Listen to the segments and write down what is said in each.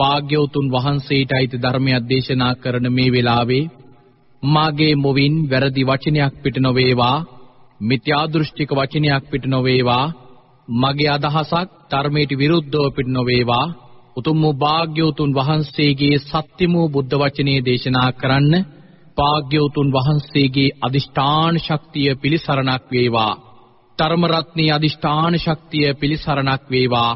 භාග්‍යවතුන් වහන්සේට අයිති ධර්මයක් දේශනා කරන මේ වෙලාවේ මාගේ මොවින් වැරදි වචනයක් පිට නොවේවා මිත්‍යා දෘෂ්ටික වචනයක් පිට නොවේවා මගේ අදහසක් ධර්මයට විරුද්ධව පිට නොවේවා. උතුම් වූ භාග්‍යවතුන් වහන්සේගේ සත්‍යම වූ බුද්ධ වචනේ දේශනා කරන්න භාග්‍යවතුන් වහන්සේගේ අදිෂ්ඨාන ශක්තිය පිලිසරණක් වේවා. ධර්ම රත්නයේ අදිෂ්ඨාන ශක්තිය පිලිසරණක් වේවා.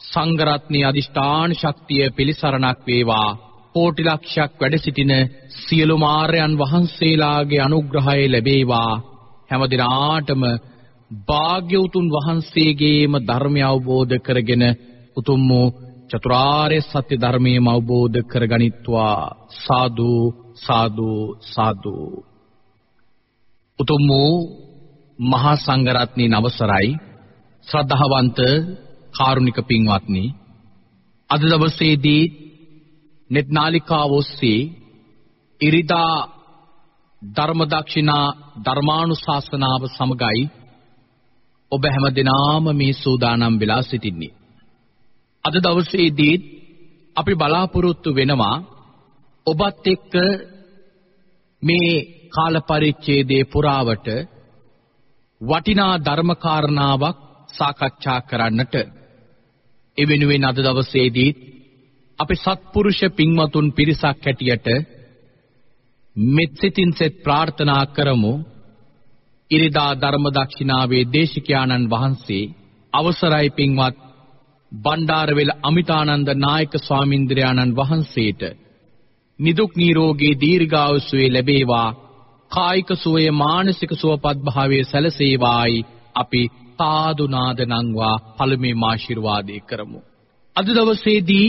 සංඝ රත්නයේ අදිෂ්ඨාන ශක්තිය පිලිසරණක් වේවා. කෝටි ලක්ෂයක් වැඩ සිටින සියලු මාර්යයන් වහන්සේලාගේ අනුග්‍රහය ලැබේවා. හැම දිනාටම භාග්‍යවතුන් වහන්සේගේම ධර්මය අවබෝධ කරගෙන උතුම් වූ චතුරාර්ය සත්‍ය ධර්මයම අවබෝධ කරගනිත්වා. සාදු සාදු සාදු. උතුම් වූ මහා සංඝරත්නයේ නවසරයි. ශ්‍රද්ධාවන්ත කාරුණික පින්වත්නි අද දවසේදී net නාලිකාව ඔස්සේ ඉරිදා ධර්ම දක්ෂිනා ධර්මානුශාසනාව සමගයි ඔබ හැමදෙනාම මේ සූදානම් වෙලා සිටින්නේ. අද දවසේදී අපි බලාපොරොත්තු වෙනවා ඔබත් එක්ක මේ කාල පරිච්ඡේදයේ පුරාවට වටිනා ධර්ම කාරණාවක් සාකච්ඡා කරන්නට. ඒ වෙනුවෙන් අද දවසේදී අපි සත්පුරුෂ පින්වතුන් පිරිසක් හැටියට මෙත් සිතින් සෙත් ප්‍රාර්ථනා කරමු. ඉරිදා ධර්ම දක්ෂිනාවේ දේශිකානන් වහන්සේ අවසරයි පින්වත් බණ්ඩාරවෙල අමිතානන්ද නායක ස්වාමින්ද්‍රයාණන් වහන්සේට නිදුක් නිරෝගී දීර්ඝායුෂය ලැබේවා. කායික සුවය මානසික සුවපත් භාවයේ සැලසේවායි අපි සාදු නාද නංවා පළමුවෙන් ආශිර්වාදේ කරමු. අද දවසේදී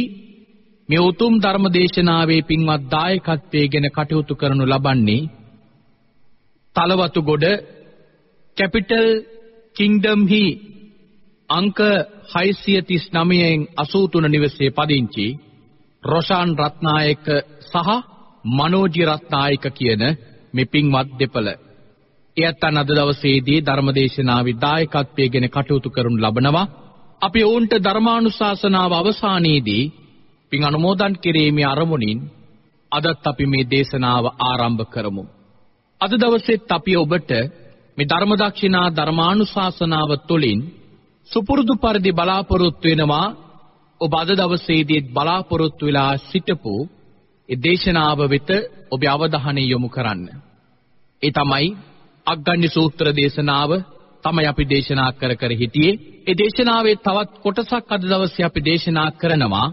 මේ උතුම් ධර්ම දේශනාවේ පින්වත් දායකත්වයේගෙන කටයුතු කරනු ලබන්නේ තලවතුගොඩ කැපිටල් කිංඩම්හි අංක 639න් 83 නිවසේ පදිංචි රොෂාන් රත්නායක සහ මනෝජි රත්නායක කියන මේ පින්වත් දෙපළ එයත්න් අද දවසේදී ධර්මදේශනාවේ දායකත්වයෙන් කටයුතු කරනු ලබනවා. අපි ඔවුන්ට ධර්මානුශාසනාව අවසානයේදී පින් අනුමෝදන් කිරීමේ අරමුණින් අදත් අපි මේ දේශනාව ආරම්භ කරමු. අද දවසෙත් අපි ඔබට මේ ධර්මදක්ෂිනා ධර්මානුශාසනාව තුළින් සුපුරුදු පරිදි බලාපොරොත්තු වෙනවා ඔබ අද දවසේදී බලාපොරොත්තු වෙලා සිටපු ඒ දේශනාව වෙත ඔබේ අවධානය යොමු කරන්න. ඒ තමයි අග්ගඤ්ඤ සූත්‍ර දේශනාව තමයි අපි දේශනා කර කර හිටියේ. ඒ දේශනාවේ තවත් කොටසක් අද දවසේ අපි දේශනා කරනවා.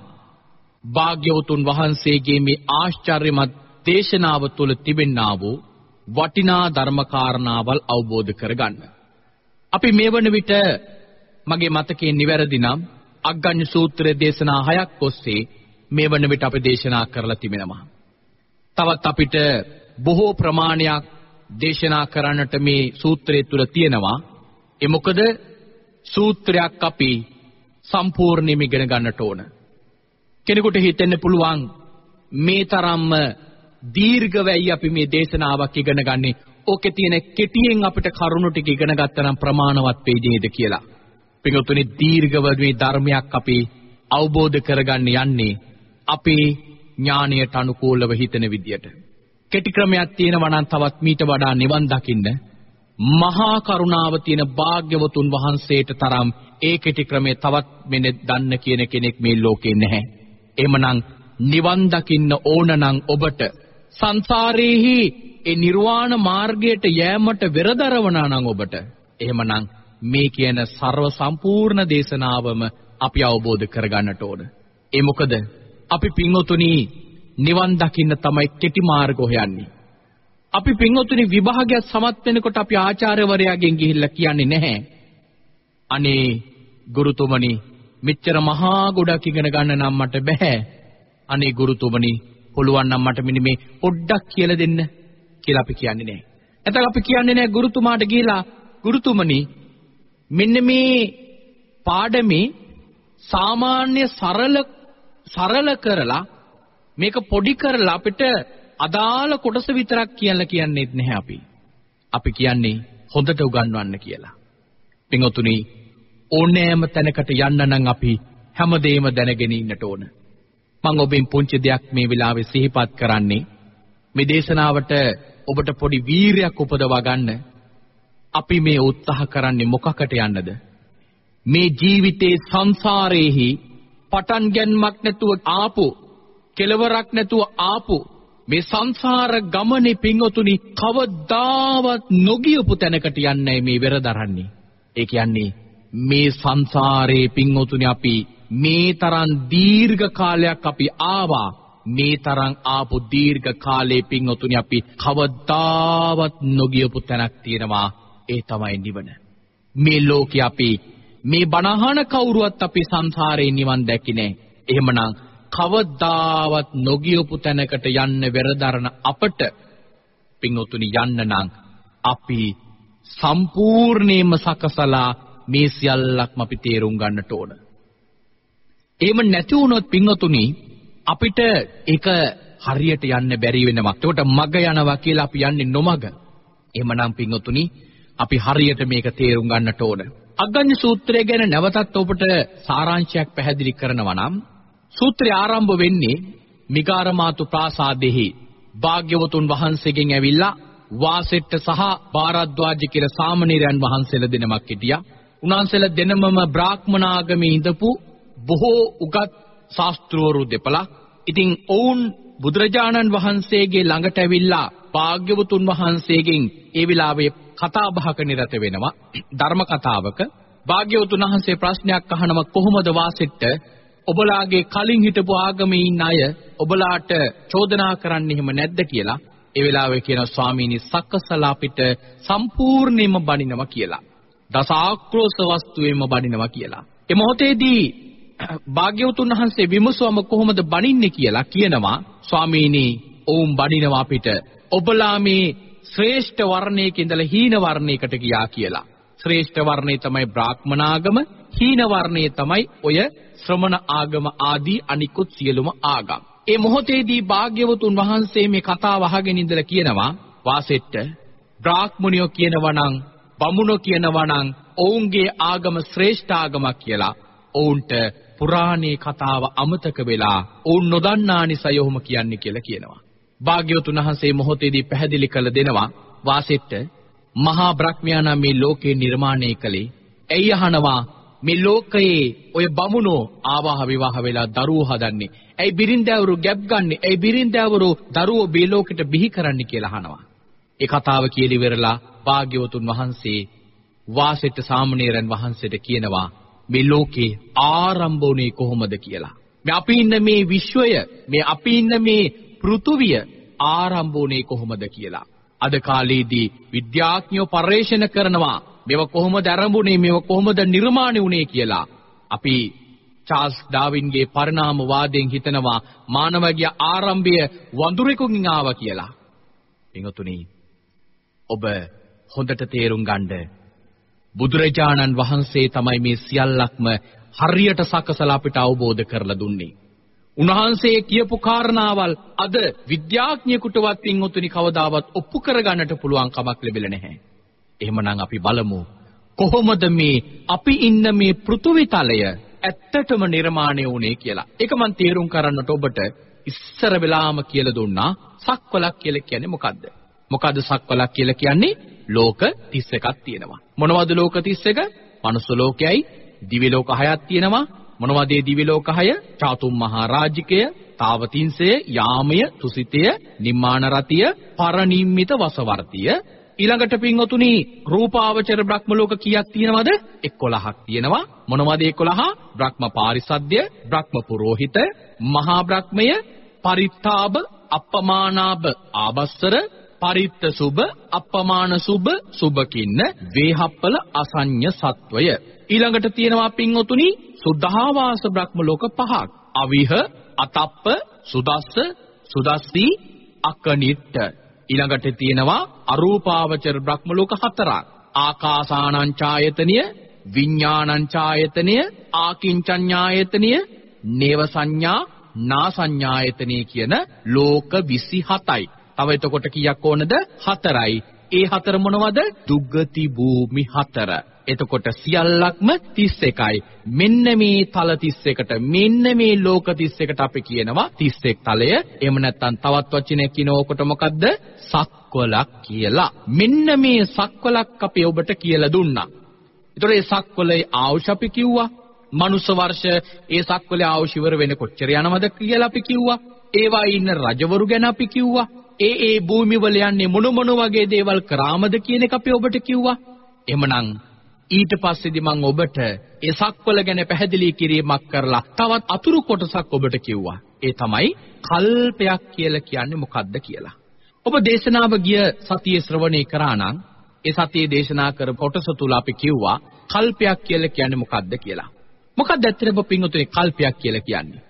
භාග්‍යවතුන් වහන්සේගේ මේ ආශ්චර්යමත් දේශනාව තුළ තිබෙන්නා වූ වටිනා ධර්ම කාරණාවල් අවබෝධ කරගන්න. අපි මේ වන විට මගේ මතකයේ නිවැරදි නම් අග්ගඤ්ඤ සූත්‍ර දේශනා හයක් ඔස්සේ මේ වන විට අපි දේශනා කරලා තිබෙනවා. තවත් අපිට බොහෝ ප්‍රමාණයක් දේශනා කරන්නට මේ සූත්‍රය තුල තියෙනවා. ඒ මොකද සූත්‍රයක් අපි සම්පූර්ණයෙන්ම ඉගෙන ගන්නට ඕන. කෙනෙකුට හිතෙන්න පුළුවන් මේ තරම්ම දීර්ඝ වෙයි අපි මේ දේශනාවක් ඉගෙන ගන්නේ. ඕකේ තියෙන කෙටියෙන් අපිට කරුණු ටික ඉගෙන ගත්තා නම් ප්‍රමාණවත් වෙයි නේද කියලා. පිටුතුනි දීර්ඝව මේ ධර්මයක් අපි අවබෝධ කරගන්න යන්නේ අපේ ඥාණයට අනුකූලව හිතන විදියට. කෙටි ක්‍රමයක් තියෙනවා නම් තවත් මීට වඩා නිවන් දකින්න මහා කරුණාව තියෙන භාග්‍යවතුන් වහන්සේට තරම් ඒ කෙටි ක්‍රමේ තවත් මෙන්න දන්න කියන කෙනෙක් මේ ලෝකේ නැහැ. එහෙමනම් නිවන් දකින්න ඕන නම් ඔබට සංසාරේහි ඒ නිර්වාණ මාර්ගයට යෑමට වෙරදරවනා නම් ඔබට එහෙමනම් මේ කියන ਸਰව සම්පූර්ණ දේශනාවම අපි අවබෝධ කරගන්නට ඕන. ඒ මොකද අපි පින්වතුනි නිවන් දකින්න තමයි කෙටි මාර්ග හොයන්නේ. අපි පින්වතුනි විභාගයක් සමත් වෙනකොට අපි ආචාර්යවරයාගෙන් ගිහිල්ලා කියන්නේ නැහැ. අනේ ගුරුතුමනි මෙච්චර මහා ගොඩක් ඉගෙන ගන්න නම් මට බෑ. අනේ ගුරුතුමනි පුළුවන් නම් මට මෙන්න මේ පොඩ්ඩක් කියලා දෙන්න කියලා අපි කියන්නේ නැහැ. එතකොට අපි කියන්නේ නැහැ ගුරුතුමාට ගිහිලා ගුරුතුමනි මෙන්න මේ පාඩමේ සාමාන්‍ය සරල සරල කරලා මේක පොඩි කරලා අපිට අදාළ කොටස විතරක් කියලා කියන්නේත් නැහැ අපි. අපි කියන්නේ හොඳට උගන්වන්න කියලා. පින්වතුනි ඕනෑම තැනකට යන්න නම් අපි හැමදේම දැනගෙන ඉන්නට ඕන. මම ඔබෙන් පුංචි දෙයක් මේ වෙලාවේ සිහිපත් කරන්නේ මේ දේශනාවට ඔබට පොඩි වීරයක් උපදවා ගන්න අපි මේ උත්සාහ කරන්නේ මොකකට යන්නද? මේ ජීවිතේ සංසාරේහි පටන් ගැනීමක් නැතුව ආපු කෙලවරක් නැතුව ආපු මේ සංසාර ගමනේ පිංඔතුනි කවදාවත් නොගියපු තැනකට යන්නේ මේ වෙරදරන්නේ. ඒ කියන්නේ මේ සංසාරේ පිංඔතුනි අපි මේ තරම් දීර්ඝ කාලයක් අපි ආවා මේ තරම් ආපු දීර්ඝ කාලේ පිංඔතුනි අපි කවදාවත් නොගියපු තැනක් තියෙනවා ඒ තමයි නිවන. මේ ලෝකේ අපි මේ බණහන කවුරුවත් අපි සංසාරේ නිවන් දැකි නෑ. එහෙමනම් කවදාවත් නොගියපු තැනකට යන්න වෙරදරන අපට පින්වතුනි යන්න නම් අපි සම්පූර්ණයෙන්ම සකසලා මේ සියල්ලක්ම අපි තේරුම් ගන්නට ඕන. එහෙම නැති වුණොත් පින්වතුනි අපිට ඒක හරියට යන්න බැරි වෙනවා. එතකොට මග යනවා කියලා අපි යන්නේ නොමග. එහෙමනම් පින්වතුනි අපි හරියට මේක තේරුම් ගන්නට ඕන. අග්ගඤ්ඤ සූත්‍රය ගැන නැවතත් ඔබට සාරාංශයක් පැහැදිලි කරනවා නම් සූත්‍රය ආරම්භ වෙන්නේ මිගාරමාතු ප්‍රාසාදෙහි භාග්‍යවතුන් වහන්සේගෙන් ඇවිල්ලා වාසෙට්ට සහ භාරද්වාජ කියලා සාමණේරයන් වහන්සේලා දෙනමක් හිටියා. උන්වහන්සේලා දෙනමම බ්‍රාහ්මනාගමේ ඉඳපු බොහෝ උගත් ශාස්ත්‍රවරු දෙපළක්. ඉතින් ඔවුන් බුදුරජාණන් වහන්සේගේ ළඟට ඇවිල්ලා භාග්‍යවතුන් වහන්සේගෙන් ඒ වෙලාවේ කතා බහක නිරත වෙනවා ධර්ම කතාවක භාග්‍යවතුන් වහන්සේ ප්‍රශ්නයක් අහනවා කොහොමද වාසෙට්ට ඔබලාගේ කලින් හිටපු ආගමේ ඉන්න අය ඔබලාට චෝදනා කරන්නේ එහෙම නැද්ද කියලා? ඒ වෙලාවේ කියන ස්වාමීනි සක්කසලා අපිට සම්පූර්ණයෙන්ම බණිනවා කියලා. දස ආක්‍රෝෂ වස්තුවේම බණිනවා කියලා. ඒ මොහොතේදී භාග්‍යවතුන් වහන්සේ විමසුවම කොහොමද බණින්නේ කියලා කියනවා. ස්වාමීනි ඔවුන් බණිනවා අපිට. ඔබලා මේ ශ්‍රේෂ්ඨ වර්ණයක ඉඳලා හීන වර්ණයකට ගියා කියලා. ශ්‍රේෂ්ඨ වර්ණය තමයි බ්‍රාහ්මනාගම, හීන වර්ණය තමයි ඔය ශ්‍රමණ ආගම ආදී අනිකුත් සියලුම ආගම්. ඒ මොහොතේදී භාග්‍යවතුන් වහන්සේ මේ කතාව අහගෙන ඉඳලා කියනවා වාසෙට්ට බ්‍රාහ්මණයෝ කියනවා නම් බමුණෝ කියනවා නම් ඔවුන්ගේ ආගම ශ්‍රේෂ්ඨ ආගමක් කියලා ඔවුන්ට පුරාණේ කතාව අමතක වෙලා ඔවුන් නොදන්නා නිසා යොහොම කියන්නේ කියලා කියනවා. භාග්‍යවතුන් වහන්සේ මොහොතේදී පැහැදිලි කළ දෙනවා වාසෙට්ට මහා බ්‍රහ්මයානා මේ ලෝකේ නිර්මාණය කළේ ඇයි අහනවා මේ ලෝකයේ ඔය බමුණෝ ආවාහ විවාහ වෙලා දරුවෝ හදන්නේ. ඇයි බිරින්දෑවරු ගැප් ගන්නෙ? ඇයි බිරින්දෑවරු දරුවෝ මේ ලෝකෙට බිහි කරන්නේ කියලා අහනවා. ඒ කතාව කියලා ඉවරලා භාග්‍යවතුන් වහන්සේ වාසෙට්ට සාමණේරයන් වහන්සේට කියනවා මේ ලෝකේ ආරම්භ වුණේ කොහොමද කියලා? මේ අපි ඉන්න මේ විශ්වය මේ අපි ඉන්න මේ පෘථුවිය ආරම්භ වුණේ කොහොමද කියලා. අද කාලේදී විද්‍යාඥයෝ පර්යේෂණ කරනවා. මේව කොහොමද ආරම්භුනේ මේව කොහොමද නිර්මාණය වුණේ කියලා. අපි චාල්ස් ඩාවින්ගේ පරිණාමවාදයෙන් හිතනවා මානවගේ ආරම්භය වඳුරෙකුගෙන් ආවා කියලා. පින්වතුනි ඔබ හොඳට තේරුම් ගන්න බුදුරජාණන් වහන්සේ තමයි මේ සියල්ලක්ම හරියට සකසලා අපිට අවබෝධ කරලා දුන්නේ. උන්වහන්සේ කියපු කාරණාවල් අද විද්‍යාඥයෙකුටවත් පින්වතුනි කවදාවත් ඔප්පු කරගන්නට පුළුවන් කමක් ලැබෙලා නැහැ. එහෙමනම් අපි බලමු කොහොමද මේ අපි ඉන්න මේ පෘථුවි තලය ඇත්තටම නිර්මාණය වුණේ කියලා. ඒක මම තේරුම් කරන්නට ඔබට ඉස්සර වෙලාම කියලා දුන්නා සක්වලක් කියලා කියන්නේ මොකද්ද? මොකද්ද සක්වලක් කියලා කියන්නේ? ලෝක 31ක් තියෙනවා. මොනවද ලෝක 31? මනුස්ස ලෝකයයි, දිව්‍ය ලෝක 6ක් තියෙනවා, මොනවද ඒ දිව්‍ය ලෝක 6? චාතුම් මහා රාජිකය, තාවතින්සය, යාමය, තුසිතය, නිම්මාන රතිය, පරනිම්මිත වසවර්තිය ඊළඟට පින්වතුනි රූපාවචර බ්‍රහ්ම ලෝක කීයක් තියෙනවද? 11ක් තියෙනවා. මොනවද 11 බ්‍රහ්ම පාරිසද්ය බ්‍රහ්ම පුරোহিত මහා බ්‍රහ්මය පරිත්තාබ අපමානාබ ආබස්සර පරිත්ත සුබ අපමාන සුබ සුබකින්න වේහප්පල අසඤ්ඤ සත්වය. ඊළඟට තියෙනවා පින්වතුනි සුද්ධාවාස බ්‍රහ්ම ලෝක පහක්. අවිහ අතප්ප සුදස්ස සුදස්සී අකනිට්ට ඊළඟට තියෙනවා අරූපාවචර බ්‍රහ්ම ලෝක හතරක් ආකාසානං ඡායතනිය විඥානං ඡායතනිය ආකින්චඤ්ඤායතනිය නේව සංඥා නා සංඥායතනිය කියන ලෝක 27යි. තව එතකොට කීයක් ඕනද? 4යි. ඒ හතර මොනවද? දුග්ගති භූමි හතර. එතකොට සියල්ලක්ම 31යි. මෙන්න මේ තල 31ට මෙන්න මේ ලෝක 31ට අපි කියනවා 31 තලය. එහෙම නැත්නම් තවත් වචනයක් කියනකොට මොකද්ද? සක්වලක් කියලා. මෙන්න මේ සක්වලක් අපි ඔබට කියලා දුන්නා. ඒතකොට මේ සක්වලේ ආවුෂ අපි කිව්වා. මනුස්ස වර්ෂ ඒ සක්වලේ ආවුෂ ඉවර වෙන කොච්චර යනවද කියලා අපි කිව්වා. ඒවා ඉන්න රජවරු ගැන අපි කිව්වා. ඒ ඒ භූමිවල යන්නේ මොන මොන වගේ දේවල් කරාමද කියන එක අපි ඔබට කිව්වා. එහෙමනම් ඊට පස්සේදී මම ඔබට ඒ සක්වල ගැන පැහැදිලි කිරීමක් කරලා තවත් අතුරු කොටසක් ඔබට කිව්වා. ඒ තමයි කල්පයක් කියලා කියන්නේ මොකක්ද කියලා. ඔබ දේශනාව ගිය සතියේ ශ්‍රවණය කරා නම් ඒ සතියේ දේශනා කර කොටස තුල අපි කිව්වා කල්පයක් කියලා කියන්නේ මොකක්ද කියලා. මොකක්ද ඇත්තටම පින්වතුනි කල්පයක් කියලා කියන්නේ?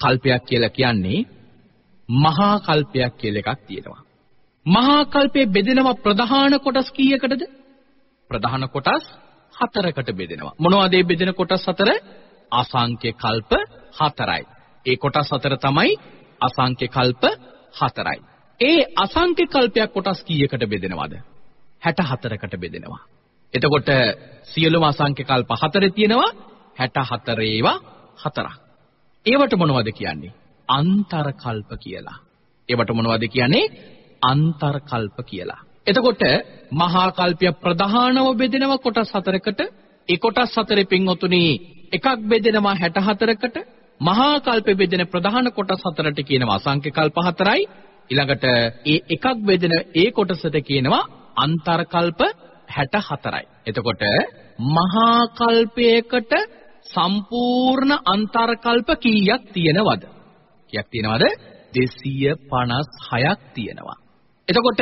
කල්පයක් කියලා කියන්නේ මහා කල්පයක් කියලා එකක් තියෙනවා. මහා කල්පයේ බෙදෙනවා ප්‍රධාන කොටස් කීයකටද? ප්‍රධාන කොටස් හතරකට බෙදෙනවා. මොනවද මේ බෙදෙන කොටස් හතර? අසංඛ්‍ය කල්ප හතරයි. ඒ කොටස් හතර තමයි අසංඛ්‍ය කල්ප හතරයි. ඒ අසංඛ්‍ය කල්පයක් කොටස් කීයකට බෙදෙනවද? 64කට බෙදෙනවා. එතකොට සියලුම අසංඛ්‍ය කල්ප හතරේ තියෙනවා 64 ඒවා හතරක්. ඒවට මොනවද කියන්නේ? අන්තර කල්ප කියලා. ඒවට මොනවද කියන්නේ? අන්තර කල්ප කියලා. එතකොට මහා කල්පය ප්‍රධානව බෙදෙනව කොටස් හතරකට. ඒ කොටස් හතරේ පින්වතුනි එකක් බෙදෙනවා 64කට. මහා කල්පෙ බෙදෙන ප්‍රධාන කොටස් හතරට කියනවා අසංඛ්‍ය කල්ප හතරයි. ඊළඟට ඒ එකක් බෙදෙන ඒ කොටසට කියනවා අන්තර කල්ප 64යි. එතකොට මහා කල්පයකට සම්පූර්ණ අන්තර කල්ප කීයක් තියෙනවද? කීයක් තියෙනවද? 256ක් තියෙනවා. එතකොට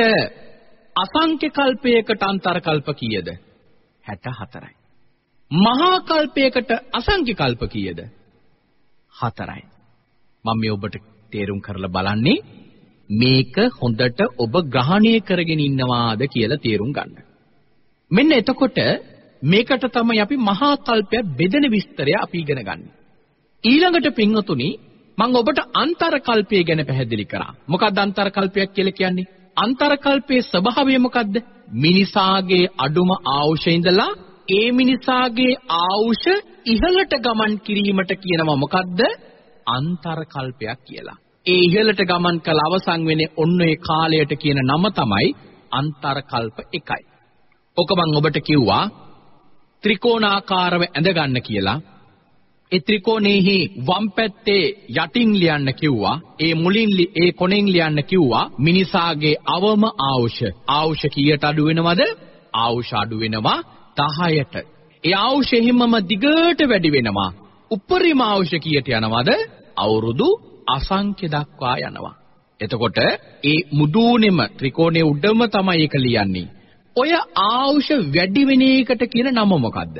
අසංඛ්‍ය කල්පයකට අන්තර කල්ප කීයද? 64යි. මහා කල්පයකට අසංඛ්‍ය කල්ප කීයද? 4යි. මම මේ ඔබට තේරුම් කරලා බලන්නේ මේක හොඳට ඔබ ග්‍රහණය කරගෙන ඉන්නවාද කියලා තේරුම් ගන්න. මෙන්න එතකොට මේකට තමයි අපි මහා කල්පය බෙදෙන විස්තරය අපි ඉගෙන ගන්න. ඊළඟට පින්වතුනි මම ඔබට අන්තර කල්පය ගැන පැහැදිලි කරා. මොකක්ද අන්තර කල්පයක් කියලා කියන්නේ? අන්තරකල්පයේ ස්වභාවය මොකද්ද? මිනිසාගේ අඩුම ආයුෂ ඉඳලා ඒ මිනිසාගේ ආයුෂ ඉහළට ගමන් කිරීමට කියනවා මොකද්ද? අන්තරකල්පයක් කියලා. ඒ ඉහළට ගමන් කළ අවසන් වෙන්නේ ඔන්න ඒ කාලයට කියන නම තමයි අන්තරකල්ප 1යි. ඔක මම ඔබට කිව්වා ත්‍රිකෝණාකාරව ඇඳ ගන්න කියලා. ඒ ත්‍රිකෝණෙහි වම් පැත්තේ යටින් ලියන්න කිව්වා. ඒ මුලින් ඒ කොනෙන් ලියන්න කිව්වා මිනිසාගේ අවම ආවුෂ. ආවුෂ කීයට අඩු වෙනවද? ආවුෂ අඩු වෙනවා 10ට. ඒ ආවුෂ හිමම දිගට වැඩි වෙනවා. උපරිම ආවුෂ කීයට යනවද? අවුරුදු අසංඛ්‍ය දක්වා යනවා. එතකොට ඒ මුදුනේම ත්‍රිකෝණයේ උඩම තමයි ඒක ලියන්නේ. ඔය ආවුෂ වැඩි වෙන එකට කියන නම මොකද්ද?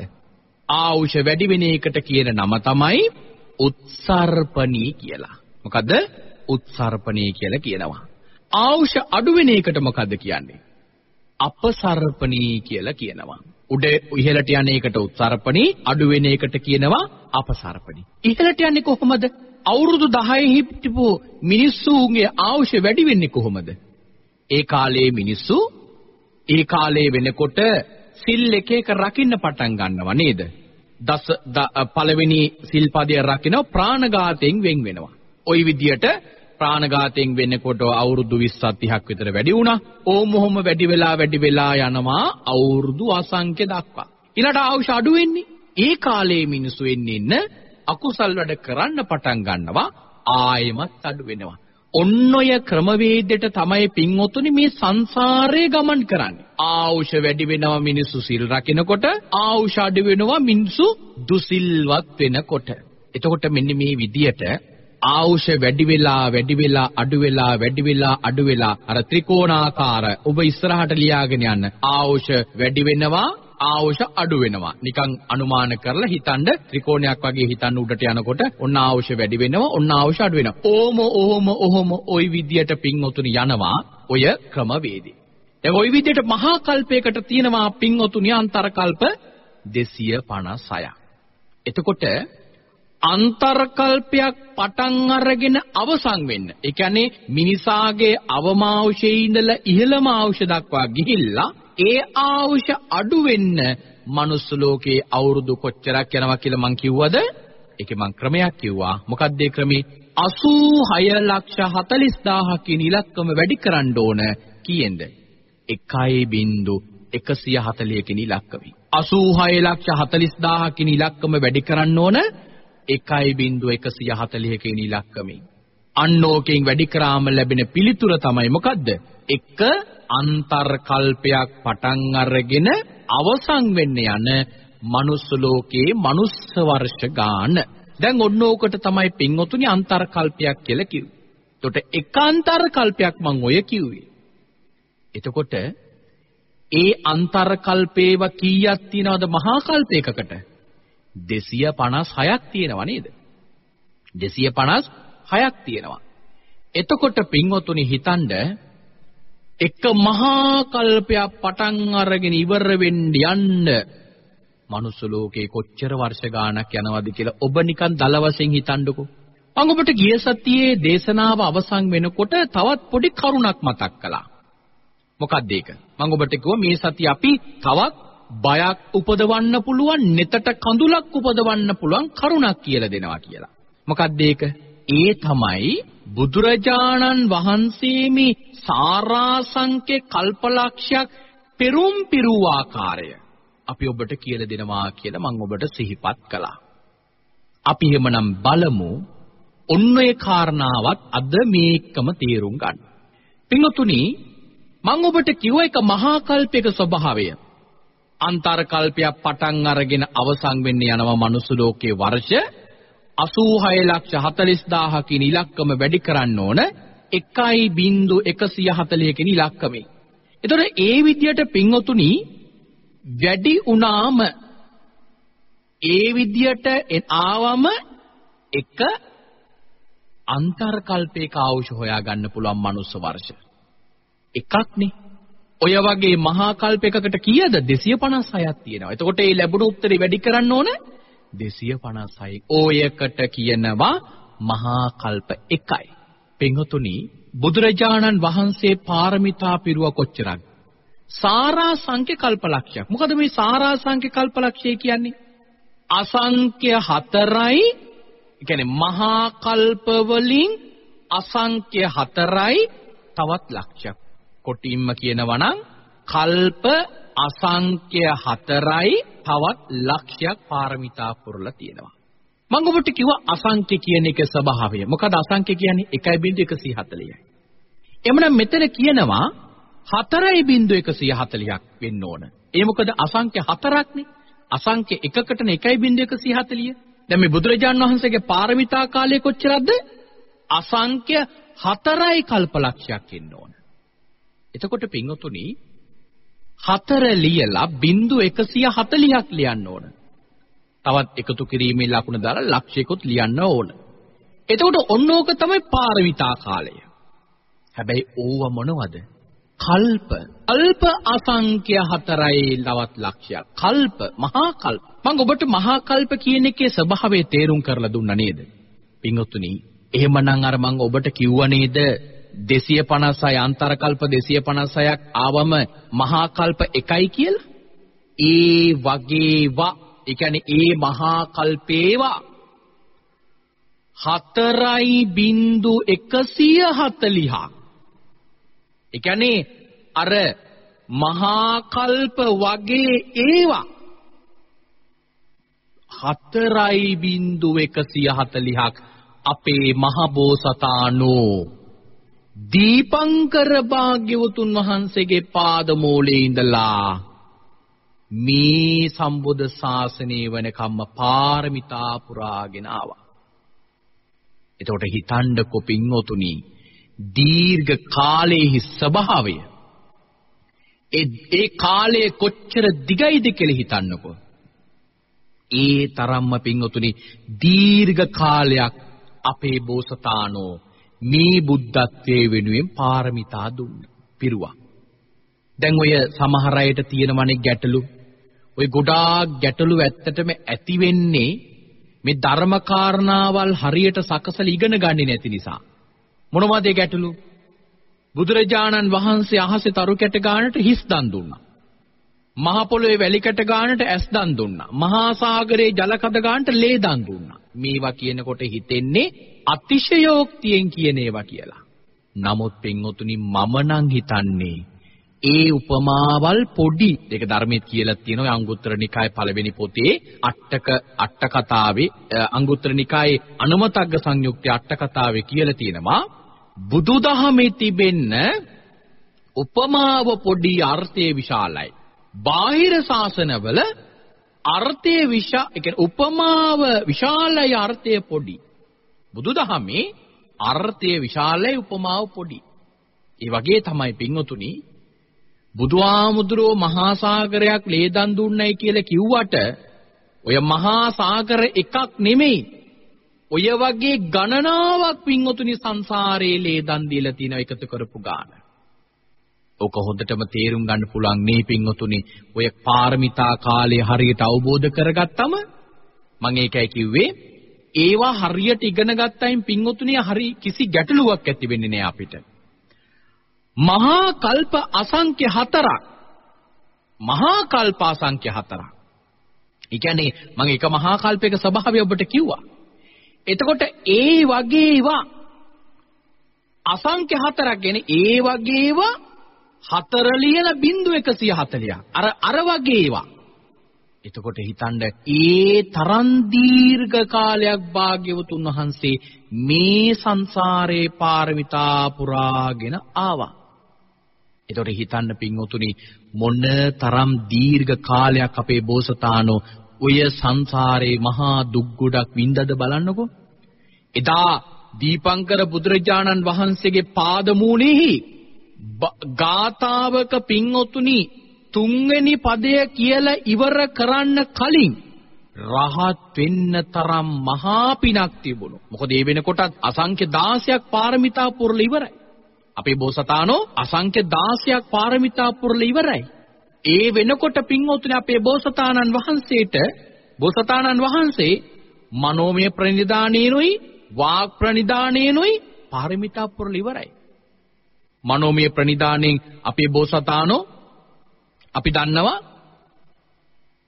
ආවුෂ වැඩි වෙන එකට කියන නම තමයි උත්සර්පණී කියලා. මොකද්ද? උත්සර්පණී කියලා කියනවා. ආවුෂ අඩු වෙන එකට මොකද්ද කියන්නේ? අපසර්පණී කියලා කියනවා. උඩ ඉහළට යන එකට උත්සර්පණී අඩු වෙන එකට කියනවා අපසර්පණී. ඉහළට යන්නේ කොහොමද? අවුරුදු 10 හිටපු මිනිස්සුන්ගේ ආයුෂ වැඩි වෙන්නේ කොහොමද? ඒ කාලේ මිනිස්සු ඒ කාලේ වෙනකොට සිල් එක එක රකින්න පටන් ගන්නවා නේද? දස පළවෙනි සිල්පදය රකින්න ප්‍රාණඝාතයෙන් වෙන් වෙනවා. ওই විදියට ප්‍රාණඝාතයෙන් වෙන්නකොට අවුරුදු 20 30ක් විතර වැඩි වුණා. ඕම ඔහොම වැඩි වෙලා වැඩි වෙලා යනවා අවුරුදු අසංඛ්‍ය දක්වා. ඊළඟට ආයුෂ අඩු වෙන්නේ. ඒ කාලේ මිනිස්සු එන්නේ ඉන්න අකුසල් වැඩ කරන්න පටන් ගන්නවා ආයෙමත් අඩු වෙනවා. ඔන්න ඔය ක්‍රමවේදයට තමයි පින්වතුනි මේ සංසාරේ ගමන් කරන්නේ. ආවුෂ වැඩි වෙනවා මිනිස්සු සිල් රකිනකොට, ආවුෂ අඩු වෙනවා මිනිස්සු දුසිල්වත් වෙනකොට. එතකොට මෙන්න මේ විදියට ආවුෂ වැඩි වෙලා වැඩි වෙලා අඩු වෙලා වැඩි වෙලා අඩු වෙලා අර ත්‍රිකෝණාකාර ඔබ ඉස්සරහට ලියාගෙන යන්න ආවුෂ වැඩි වෙනවා ආවුෂ අඩු වෙනවා. නිකන් අනුමාන කරලා හිතන්න ත්‍රිකෝණයක් වගේ හිතන්න උඩට යනකොට ඔන්න ආවුෂ වැඩි වෙනවා, ඔන්න ආවුෂ අඩු වෙනවා. ඕම ඕම ඔහොම ওই විදියට පින්වතුනි යනවා ඔය ක්‍රමවේදී. දැන් ওই විදියට මහා කල්පයකට තියෙනවා පින්වතුනි අන්තර කල්ප 256ක්. එතකොට අන්තර්කල්පයක් පටන් අරගෙන අවසන් වෙන්න. ඒ කියන්නේ මිනිසාගේ අවමාංශයේ ඉඳලා ඉහළම ආංශ දක්වා ගිහිල්ලා ඒ ආංශ අඩු වෙන්න මනුස්ස ලෝකේ අවුරුදු කොච්චරක් යනවා කියලා මං කිව්වද? ඒකේ මං ක්‍රමයක් කිව්වා. මොකක්ද ඒ ක්‍රමේ? 86 ලක්ෂ 40000 කියන ඉලක්කම වැඩි කරන්න ඕන කීයෙන්ද? 1.140 කියන ඉලක්කමයි. 86 ලක්ෂ 40000 කියන ඉලක්කම වැඩි කරන්න ඕන 1.140 කියන ඉලක්කමෙන්. අන්නෝකෙන් වැඩි කරාම ලැබෙන පිළිතුර තමයි මොකද්ද? එක අන්තර් කල්පයක් පටන් අරගෙන අවසන් වෙන්න යන මනුස්ස ලෝකයේ මනුස්ස වර්ෂ ගාන. දැන් ඔන්න ඕකට තමයි පින්වතුනි අන්තර් කල්පයක් කියලා කිව්වේ. එතකොට එක අන්තර් කල්පයක් මම ඔය කිව්වේ. එතකොට ඒ අන්තර් කල්පේව කීයක් තියනවද මහා කල්පයකකට? 256ක් තියෙනවා නේද? 256ක් තියෙනවා. එතකොට පින්වතුනි හිතනද එක මහා කල්පයක් පටන් අරගෙන ඉවර වෙන්න යන්න මනුස්ස ලෝකේ කොච්චර වර්ෂ ගාණක් යනවද කියලා ඔබ නිකන් දල වශයෙන් හිතන්නකෝ. මම ඔබට ගිය සතියේ දේශනාව අවසන් වෙනකොට තවත් පොඩි කරුණක් මතක් කළා. මොකක්ද ඒක? මම ඔබට කිව්වා මේ සතිය අපි තවත් බයක් උපදවන්න පුළුවන් neතට කඳුලක් උපදවන්න පුළුවන් කරුණක් කියලා දෙනවා කියලා. මොකක්ද ඒක? ඒ තමයි බුදුරජාණන් වහන්සේමි සාරාංශකේ කල්පලක්ෂයක් පෙරුම් පිරූ ආකාරය අපි ඔබට කියලා දෙනවා කියලා මම ඔබට සිහිපත් කළා. අපි එහෙමනම් බලමු ඔන්න ඒ කාරණාවත් අද මේකම තේරුම් ගන්න. පින්වතුනි මම ඔබට කිව්ව එක මහා කල්පයක ස්වභාවය. අන්තර කල්පයක් පටන් අරගෙන අවසන් වෙන්න යනවා මනුස්ස ලෝකයේ වර්ෂ. 86 ලක්ෂ 40000 කින ඉලක්කම වැඩි කරන්න ඕන. 1.140 කින ඉලක්කමේ. එතකොට ඒ විදියට පින්වතුනි වැඩි වුණාම ඒ විදියට ආවම එක අන්තර් කල්පයක අවශ්‍ය හොයාගන්න පුළුවන් මනුස්ස වර්ෂ. එකක්නේ. ඔය වගේ මහා කල්පයකකට කීයද 256ක් තියෙනවා. එතකොට මේ ලැබුණු උත්තරේ වැඩි කරන්න ඕන 256. ඕයකට කියනවා මහා කල්ප එකයි. පින්වතුනි බුදුරජාණන් වහන්සේ පාරමිතා පිරුව කොච්චරක්? සාරා සංඛ්‍ය කල්පලක්ෂයක්. මොකද මේ සාරා සංඛ්‍ය කල්පලක්ෂය කියන්නේ? අසංඛ්‍ය හතරයි කියන්නේ මහා කල්ප වලින් අසංඛ්‍ය හතරයි තවත් ලක්ෂයක්. කොටින්ම කියනවා නම් කල්ප අසංඛ්‍ය හතරයි තවත් ලක්ෂයක් පාරමිතා පුරලා තියෙනවා. මම ඔබට කිව්වා අසංඛ්‍ය කියන එක ස්වභාවය. මොකද අසංඛ්‍ය කියන්නේ 1.140යි. එමනම් මෙතන කියනවා 4.140ක් වෙන්න ඕන. ඒ මොකද අසංඛ්‍ය හතරක්නේ. අසංඛ්‍ය එකකටනේ 1.140. දැන් මේ බුදුරජාණන් වහන්සේගේ පාරමිතා කාලය කොච්චරද? අසංඛ්‍ය හතරයි කල්පලක්ෂයක් ඉන්න ඕන. එතකොට පින්වතුනි හතර ලියලා බිංදු 140ක් ලියන්න ඕන. තවත් එකතු කිරීමේ ලකුණ දාලා ලක්ෂයකොත් ලියන්න ඕන. එතකොට ඔන්න ඕක තමයි පාරවිතා කාලය. හැබැයි ඕව මොනවද? කල්ප. අල්ප අසංඛ්‍ය හතරයි ලවත් ලක්ෂයක්. කල්ප මහා කල්ප. මම ඔබට මහා කල්ප කියන එකේ ස්වභාවය තේරුම් කරලා දුන්නා නේද? පින්වත්නි එහෙමනම් අර මම ඔබට කිව්වා නේද 256 අන්තරකල්ප 256ක් ආවම මහා කල්ප එකයි කියලා. ඒ වගේවා ඒ කියන්නේ ඒ මහා කල්පේවා 4.140ක්. ඒ කියන්නේ අර මහා කල්ප වගේ ඒවා 4.140ක් අපේ මහබෝසතාණෝ දීපංකර භාග්‍යවතුන් වහන්සේගේ පාදමූලේ ඉඳලා මේ සම්බුද්ධ ශාසනය වෙනකම්ම පාරමිතා පුරාගෙන ආවා. එතකොට හිතන්නකො පින්වතුනි දීර්ඝ කාලයේ ස්වභාවය ඒ ඒ කාලය කොච්චර දිගයිද කියලා හිතන්නකො. ඒ තරම්ම පින්වතුනි දීර්ඝ කාලයක් අපේ බෝසතාණෝ මේ බුද්ධත්වයේ වෙනුවෙන් පාරමිතා දුන්නා. පිරුවා. දැන් ඔය සමහර අයට තියෙනවනේ ගැටලු. ඔය ගොඩාක් ගැටලු ඇත්තටම ඇති වෙන්නේ මේ ධර්ම කාරණාවල් හරියට සකසලා ඉගෙන ගන්නේ නැති නිසා. මොනවද ඒ ගැටලු? බුදුරජාණන් වහන්සේ අහසේ තරු කැට ගානට හිස් දන් දුන්නා. මහ පොළොවේ වැලි කැට ගානට ඇස් දන් දුන්නා. මහා සාගරයේ ජල කඳ ගානට ලේ දන් දුන්නා. මේවා කියනකොට හිතෙන්නේ අතිශයෝක්තියෙන් කියන ඒවා කියලා. නමුත් පින්වතුනි මම නම් හිතන්නේ ඒ උපමාවල් පොඩි දෙක ධර්මයේ කියලා තියෙනවා අංගුත්තර නිකායේ පළවෙනි පොතේ අට්ටක අට කතාවේ අංගුත්තර නිකායේ අනුමතග්ග සංයුක්තයේ අට කතාවේ කියලා තියෙනවා බුදුදහමේ තිබෙන්න උපමාව පොඩි අර්ථයේ විශාලයි. බාහිර ශාසනවල අර්ථයේ විශා ඒ කියන්නේ උපමාව විශාලයි අර්ථය පොඩි. බුදුදහමේ අර්ථය විශාලයි උපමාව පොඩි. ඒ වගේ තමයි පින්වතුනි බුදුආමුදුරෝ මහා සාගරයක් ලේදන් දුන්නයි කියලා කිව්වට ඔය මහා සාගර එකක් නෙමෙයි. ඔය වගේ ගණනාවක් පින්වතුනි සංසාරේ ලේදන් දීලා තියෙන එකතු කරපු ගාන. ඔක හොඳටම තේරුම් ගන්න පුළුවන් මේ පින්වතුනි ඔය පාරමිතා කාලය හරියට අවබෝධ කරගත්තම මම ඒකයි කිව්වේ ඒවා හරියට ඉගෙන ගත්තයින් පින්වතුනි හරි කිසි ගැටලුවක් ඇති වෙන්නේ නෑ අපිට. මහා කල්ප අසංඛ්‍ය හතරක් මහා කල්ප අසංඛ්‍ය හතරක්. ඒ කියන්නේ මම එක මහා කල්පයක ස්වභාවය ඔබට කිව්වා. එතකොට ඒ වගේ ඒවා අසංඛ්‍ය හතරක් කියන්නේ ඒ වගේ ඒවා හතර ලියන බිංදු 140ක්. අර අර වගේ ඒවා. එතකොට හිතන්න ඒ තරම් දීර්ඝ කාලයක් භාග්‍යවතුන් වහන්සේ මේ සංසාරේ පාරමිතා පුරාගෙන ආවා. එතකොට හිතන්න පින්වතුනි මොන තරම් දීර්ඝ කාලයක් අපේ බෝසතාණෝ ඔය සංසාරේ මහා දුක් ගොඩක් වින්දද බලන්නකෝ. එදා දීපංකර බුදුරජාණන් වහන්සේගේ පාදමූලෙහි ගාතාවක පින්වතුනි තුන්වෙනි පදය කියලා ඉවර කරන්න කලින් රහත් වෙන්න තරම් මහා පිනක් තිබුණු. මොකද ඒ වෙනකොටත් අසංඛ්‍ය 16ක් පාරමිතා පුරලා ඉවරයි. අපේ බෝසතාණෝ අසංඛ්‍ය 16ක් පාරමිතා පුරලා ඉවරයි. ඒ වෙනකොට පින්වතුනි අපේ බෝසතාණන් වහන්සේට බෝසතාණන් වහන්සේ මනෝමය ප්‍රනිදානේනොයි වාග් ප්‍රනිදානේනොයි පාරමිතා පුරලා ඉවරයි. මනෝමය ප්‍රනිදානෙන් අපේ බෝසතාණෝ අපි දන්නවා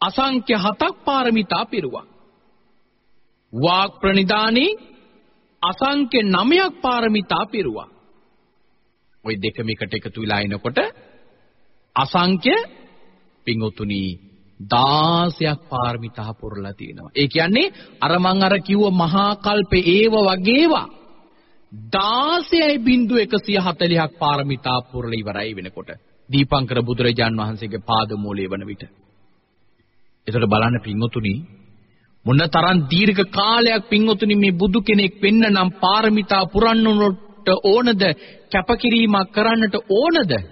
අසංඛ්‍ය හතක් පාරමිතා පිරුවා. වාග් ප්‍රනිදානේ අසංඛ්‍ය නවයක් පාරමිතා පිරුවා. ওই දෙකම එකට එකතු වෙලා එනකොට අසංඛ්‍ය පිංගුතුනි 16ක් පාරමිතා පුරලා තියෙනවා. ඒ කියන්නේ අර මං අර කිව්ව මහා කල්පේ ඒව වගේවා 16.140ක් පාරමිතා පුරලා ඉවරයි වෙනකොට. දීපංකර බුදුරජාන් වහන්සේගේ පාදමූලයේ වන විට. ඒතර බලන්න පින්වතුනි මොන තරම් දීර්ඝ කාලයක් පින්වතුනි මේ බුදු කෙනෙක් වෙන්න නම් පාරමිතා පුරන්නට ඕනද කැපකිරීමක් කරන්නට ඕනද ඒ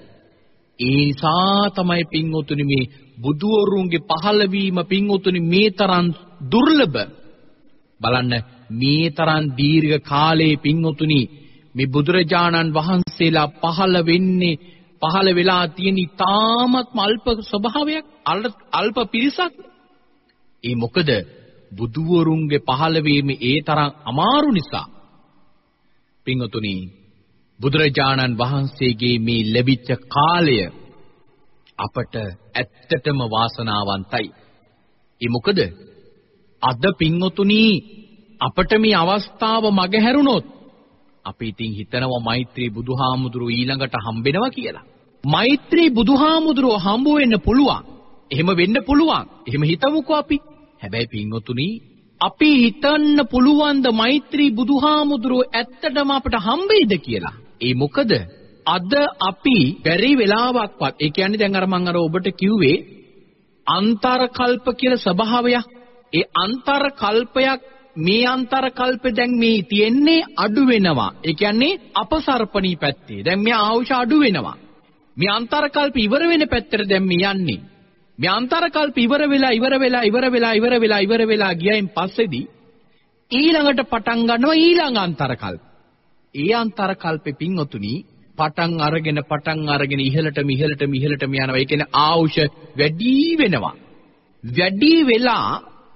නිසා තමයි පින්වතුනි මේ බුදුවරුන්ගේ පහළවීම පින්වතුනි මේ තරම් දුර්ලභ බලන්න මේ තරම් දීර්ඝ කාලයේ පින්වතුනි මේ බුදුරජාණන් වහන්සේලා පහළ වෙන්නේ පහළ වෙලා තියෙන ඊ타මත්ම අල්ප ස්වභාවයක් අල්ප පිරිසක් ඒ මොකද බුදුවරුන්ගේ පහළ වීම ඒ තරම් අමාරු නිසා පින්වතුනි බුදුරජාණන් වහන්සේගේ මේ ලැබිච්ච කාලය අපට ඇත්තටම වාසනාවන්තයි. ඒ මොකද අද පින්වතුනි අපට මේ අවස්ථාව මගහැරුණොත් අපි ඉතින් හිතනවා මෛත්‍රී බුදුහාමුදුරුව ඊළඟට හම්බෙනවා කියලා. මෛත්‍රී බුදුහාමුදුරුව හම්බ වෙන්න පුළුවන්. එහෙම වෙන්න පුළුවන්. එහෙම හිතමුකෝ අපි. හැබැයි පින්වතුනි අපි හිතන්න පුළුවන් ද මෛත්‍රී බුදුහාමුදුරුව ඇත්තටම අපට හම්බෙයිද කියලා. ඒ මොකද අද අපි බැරි වෙලාවක්වත් ඒ කියන්නේ දැන් අර මම අර ඔබට කිව්වේ අන්තර කල්ප කියලා ස්වභාවයක්. ඒ අන්තර කල්පයක් මේ අන්තර කල්පේ දැන් මේ තියෙන්නේ අඩු වෙනවා. ඒ කියන්නේ අපසර්පණී පැත්තේ. දැන් මේ ආවුෂ අඩු වෙනවා. මේ අන්තර කල්ප ඉවර වෙන පැත්තට දැන් මේ යන්නේ. මේ අන්තර කල්ප ඉවර වෙලා ඉවර වෙලා ඉවර වෙලා ඉවර වෙලා ඉවර වෙලා ගියයින් පස්සේදී ඊළඟට පටන් ගන්නවා ඊළඟ අන්තර කල්ප. ඒ අන්තර කල්පේ පින්වතුනි පටන් අරගෙන පටන් අරගෙන ඉහළටම ඉහළටම ඉහළටම යනවා. ඒ කියන්නේ ආයුෂ වැඩි වෙනවා. වැඩි වෙලා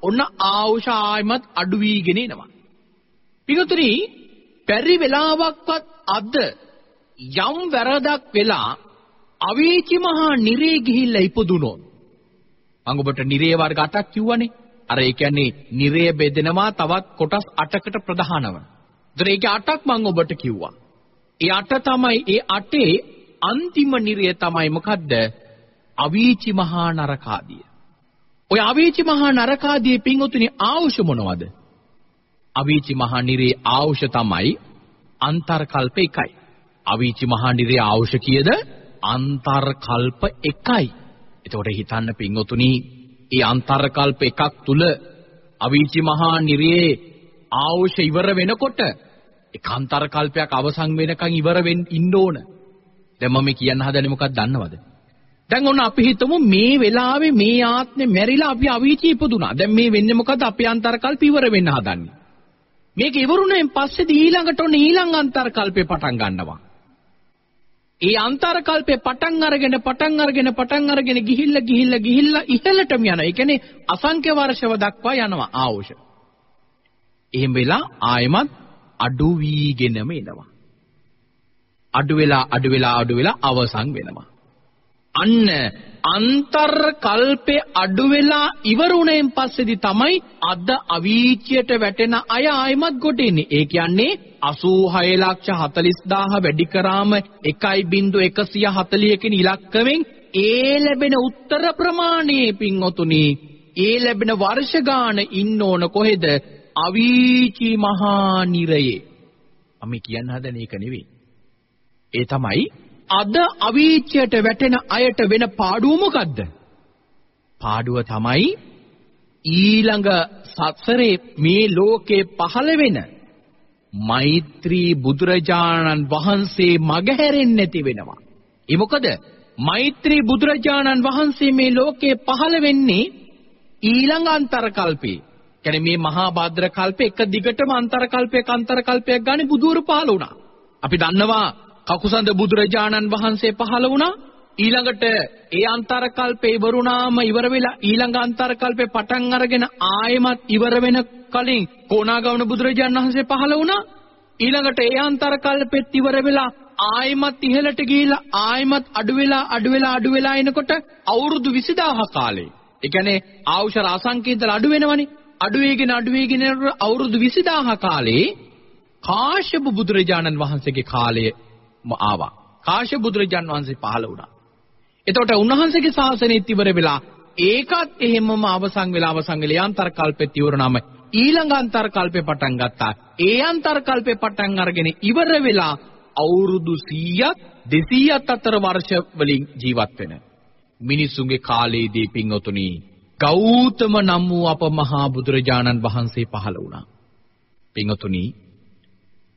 ඔන්න ආයුෂ ආයමත් අඩු වීගෙන එනවා. පිටුතුනි පරි වෙලාවක්වත් අද යම් වැරදක් වෙලා අවීචි මහා නිරේ ගිහිල්ලා ඉපදුනොත් මම ඔබට නිරේ වර්ග 8ක් කිව්වනේ. අර ඒ කියන්නේ නිරය බෙදෙනවා තවත් කොටස් 8කට ප්‍රධානව. ඒතර ඒකේ 8ක් මම ඔබට කිව්වා. ඒ 8 තමයි ඒ 8 අන්තිම නිරය තමයි මොකද්ද? අවීචි මහා නරකාදිය. ඔය අවීචි මහා නරකාදියේ පින්වතුනි ආවුෂ මොනවද? අවීචි මහා නිරේ ආවුෂ තමයි අන්තර් කල්ප එකයි. අවීචි මහා නිරේ ආවුෂ කීයද? අන්තර් කල්ප එකයි. එතකොට හිතන්න පින්වතුනි, ඒ අන්තර් කල්ප එකක් තුල අවීචි මහා නිරේ ආවුෂ ඉවර වෙනකොට ඒකාන්තර කල්පයක් අවසන් වෙනකන් ඉවර වෙන්න ඉන්න ඕන. දැන් මම කියන්න හදන්නේ මොකක්ද දන්නවද? දැන් ඔන්න අපි හිතමු මේ වෙලාවේ මේ ආත්මේ මැරිලා අපි අවීචි ඉපදුනා. දැන් මේ වෙන්නේ මොකද? අපේ අන්තර කල්ප ඉවර වෙන්න හදන්නේ. මේක ඉවරුණෙන් පස්සේදී ඊළඟට ඔන්න ඊළඟ අන්තර කල්පේ පටන් ගන්නවා. ඒ අන්තර කල්පේ පටන් අරගෙන පටන් අරගෙන පටන් අරගෙන ගිහිල්ලා ගිහිල්ලා ගිහිල්ලා ඉහළටම යනවා. ඒ කියන්නේ අසංඛ්‍ය වර්ෂව දක්වා යනවා ආවුෂ. එහෙම වෙලා ආයමත් අඩු වීගෙනම එනවා. අඩු වෙලා අඩු වෙලා අඩු වෙලා අවසන් වෙනවා. අන්න අන්තර් කල්පේ අඩු වෙලා ඉවරුණෙන් පස්සේදී තමයි අද අවීචයට වැටෙන අය ආයමත් කොට එන්නේ. ඒ කියන්නේ 86 ලක්ෂ 40000 වැඩි කරාම 1.140 කියන ඉලක්කමෙන් ඒ ලැබෙන උත්තර ප්‍රමාණයේ පින්වතුනි ඒ ලැබෙන වර්ෂ ගාන ඉන්න ඕන කොහෙද? අවීචි මහා නිරයේ. මම කියන්න හදන එක නෙවෙයි. ඒ තමයි අද අවීචයට වැටෙන අයට වෙන පාඩුව මොකද්ද පාඩුව තමයි ඊළඟ සසරේ මේ ලෝකේ පහළ වෙන මෛත්‍රී බුදුරජාණන් වහන්සේ මගහැරෙන්නේ නැති වෙනවා. ඒ මොකද මෛත්‍රී බුදුරජාණන් වහන්සේ මේ ලෝකේ පහළ වෙන්නේ ඊළඟ අන්තර කල්පේ. කියන්නේ මේ මහා භාද්‍ර කල්පේ එක දිගටම අන්තර කල්පයක අන්තර කල්පයක් ගානේ බුදුවරු පහළ වුණා. අපි දන්නවා කකුසඳ බුදුරජාණන් වහන්සේ පහළ වුණා. ඊළඟට ඒ අන්තර කල්පේ ඉවරුණාම ඉවර වෙලා ඊළඟ අන්තර කල්පේ පටන් අරගෙන ආයෙමත් ඉවර වෙන කලින් කොණාගවන බුදුරජාණන් වහන්සේ පහළ වුණා. ඊළඟට ඒ අන්තර කල්පෙත් ඉවර වෙලා ආයෙමත් ඉහළට ගිහිලා ආයෙමත් අඩු වෙලා අඩු වෙලා අඩු වෙලා එනකොට අවුරුදු 20000 කාලේ. ඒ කියන්නේ ආවුෂ රාසංකේතල අඩු වෙනවනේ. අඩු වෙගෙන අඩු වෙගෙන අවුරුදු 20000 කාලේ කාශ්‍යප බුදුරජාණන් වහන්සේගේ කාලය ආවා. කාශ්‍යප බුදුරජාණන් වහන්සේ පහළ වුණා. එතකොට උන්වහන්සේගේ ශාසනයත් ඉවර වෙලා ඒකත් එහෙමම අවසන් වෙලා අවසන් වෙලා යන්තර කල්පෙත් ඉවරනම ඊළඟ අන්තර කල්පේ පටන් ගත්තා. ඒ අන්තර කල්පේ පටන් අරගෙන ඉවර වෙලා අවුරුදු 100ක් 200ක් අතර වර්ෂ වලින් ජීවත් වෙන මිනිසුන්ගේ කාලයේදී පින්වතුනි ගෞතම නම් වූ අප මහා බුදුරජාණන් වහන්සේ පහළ වුණා. පින්වතුනි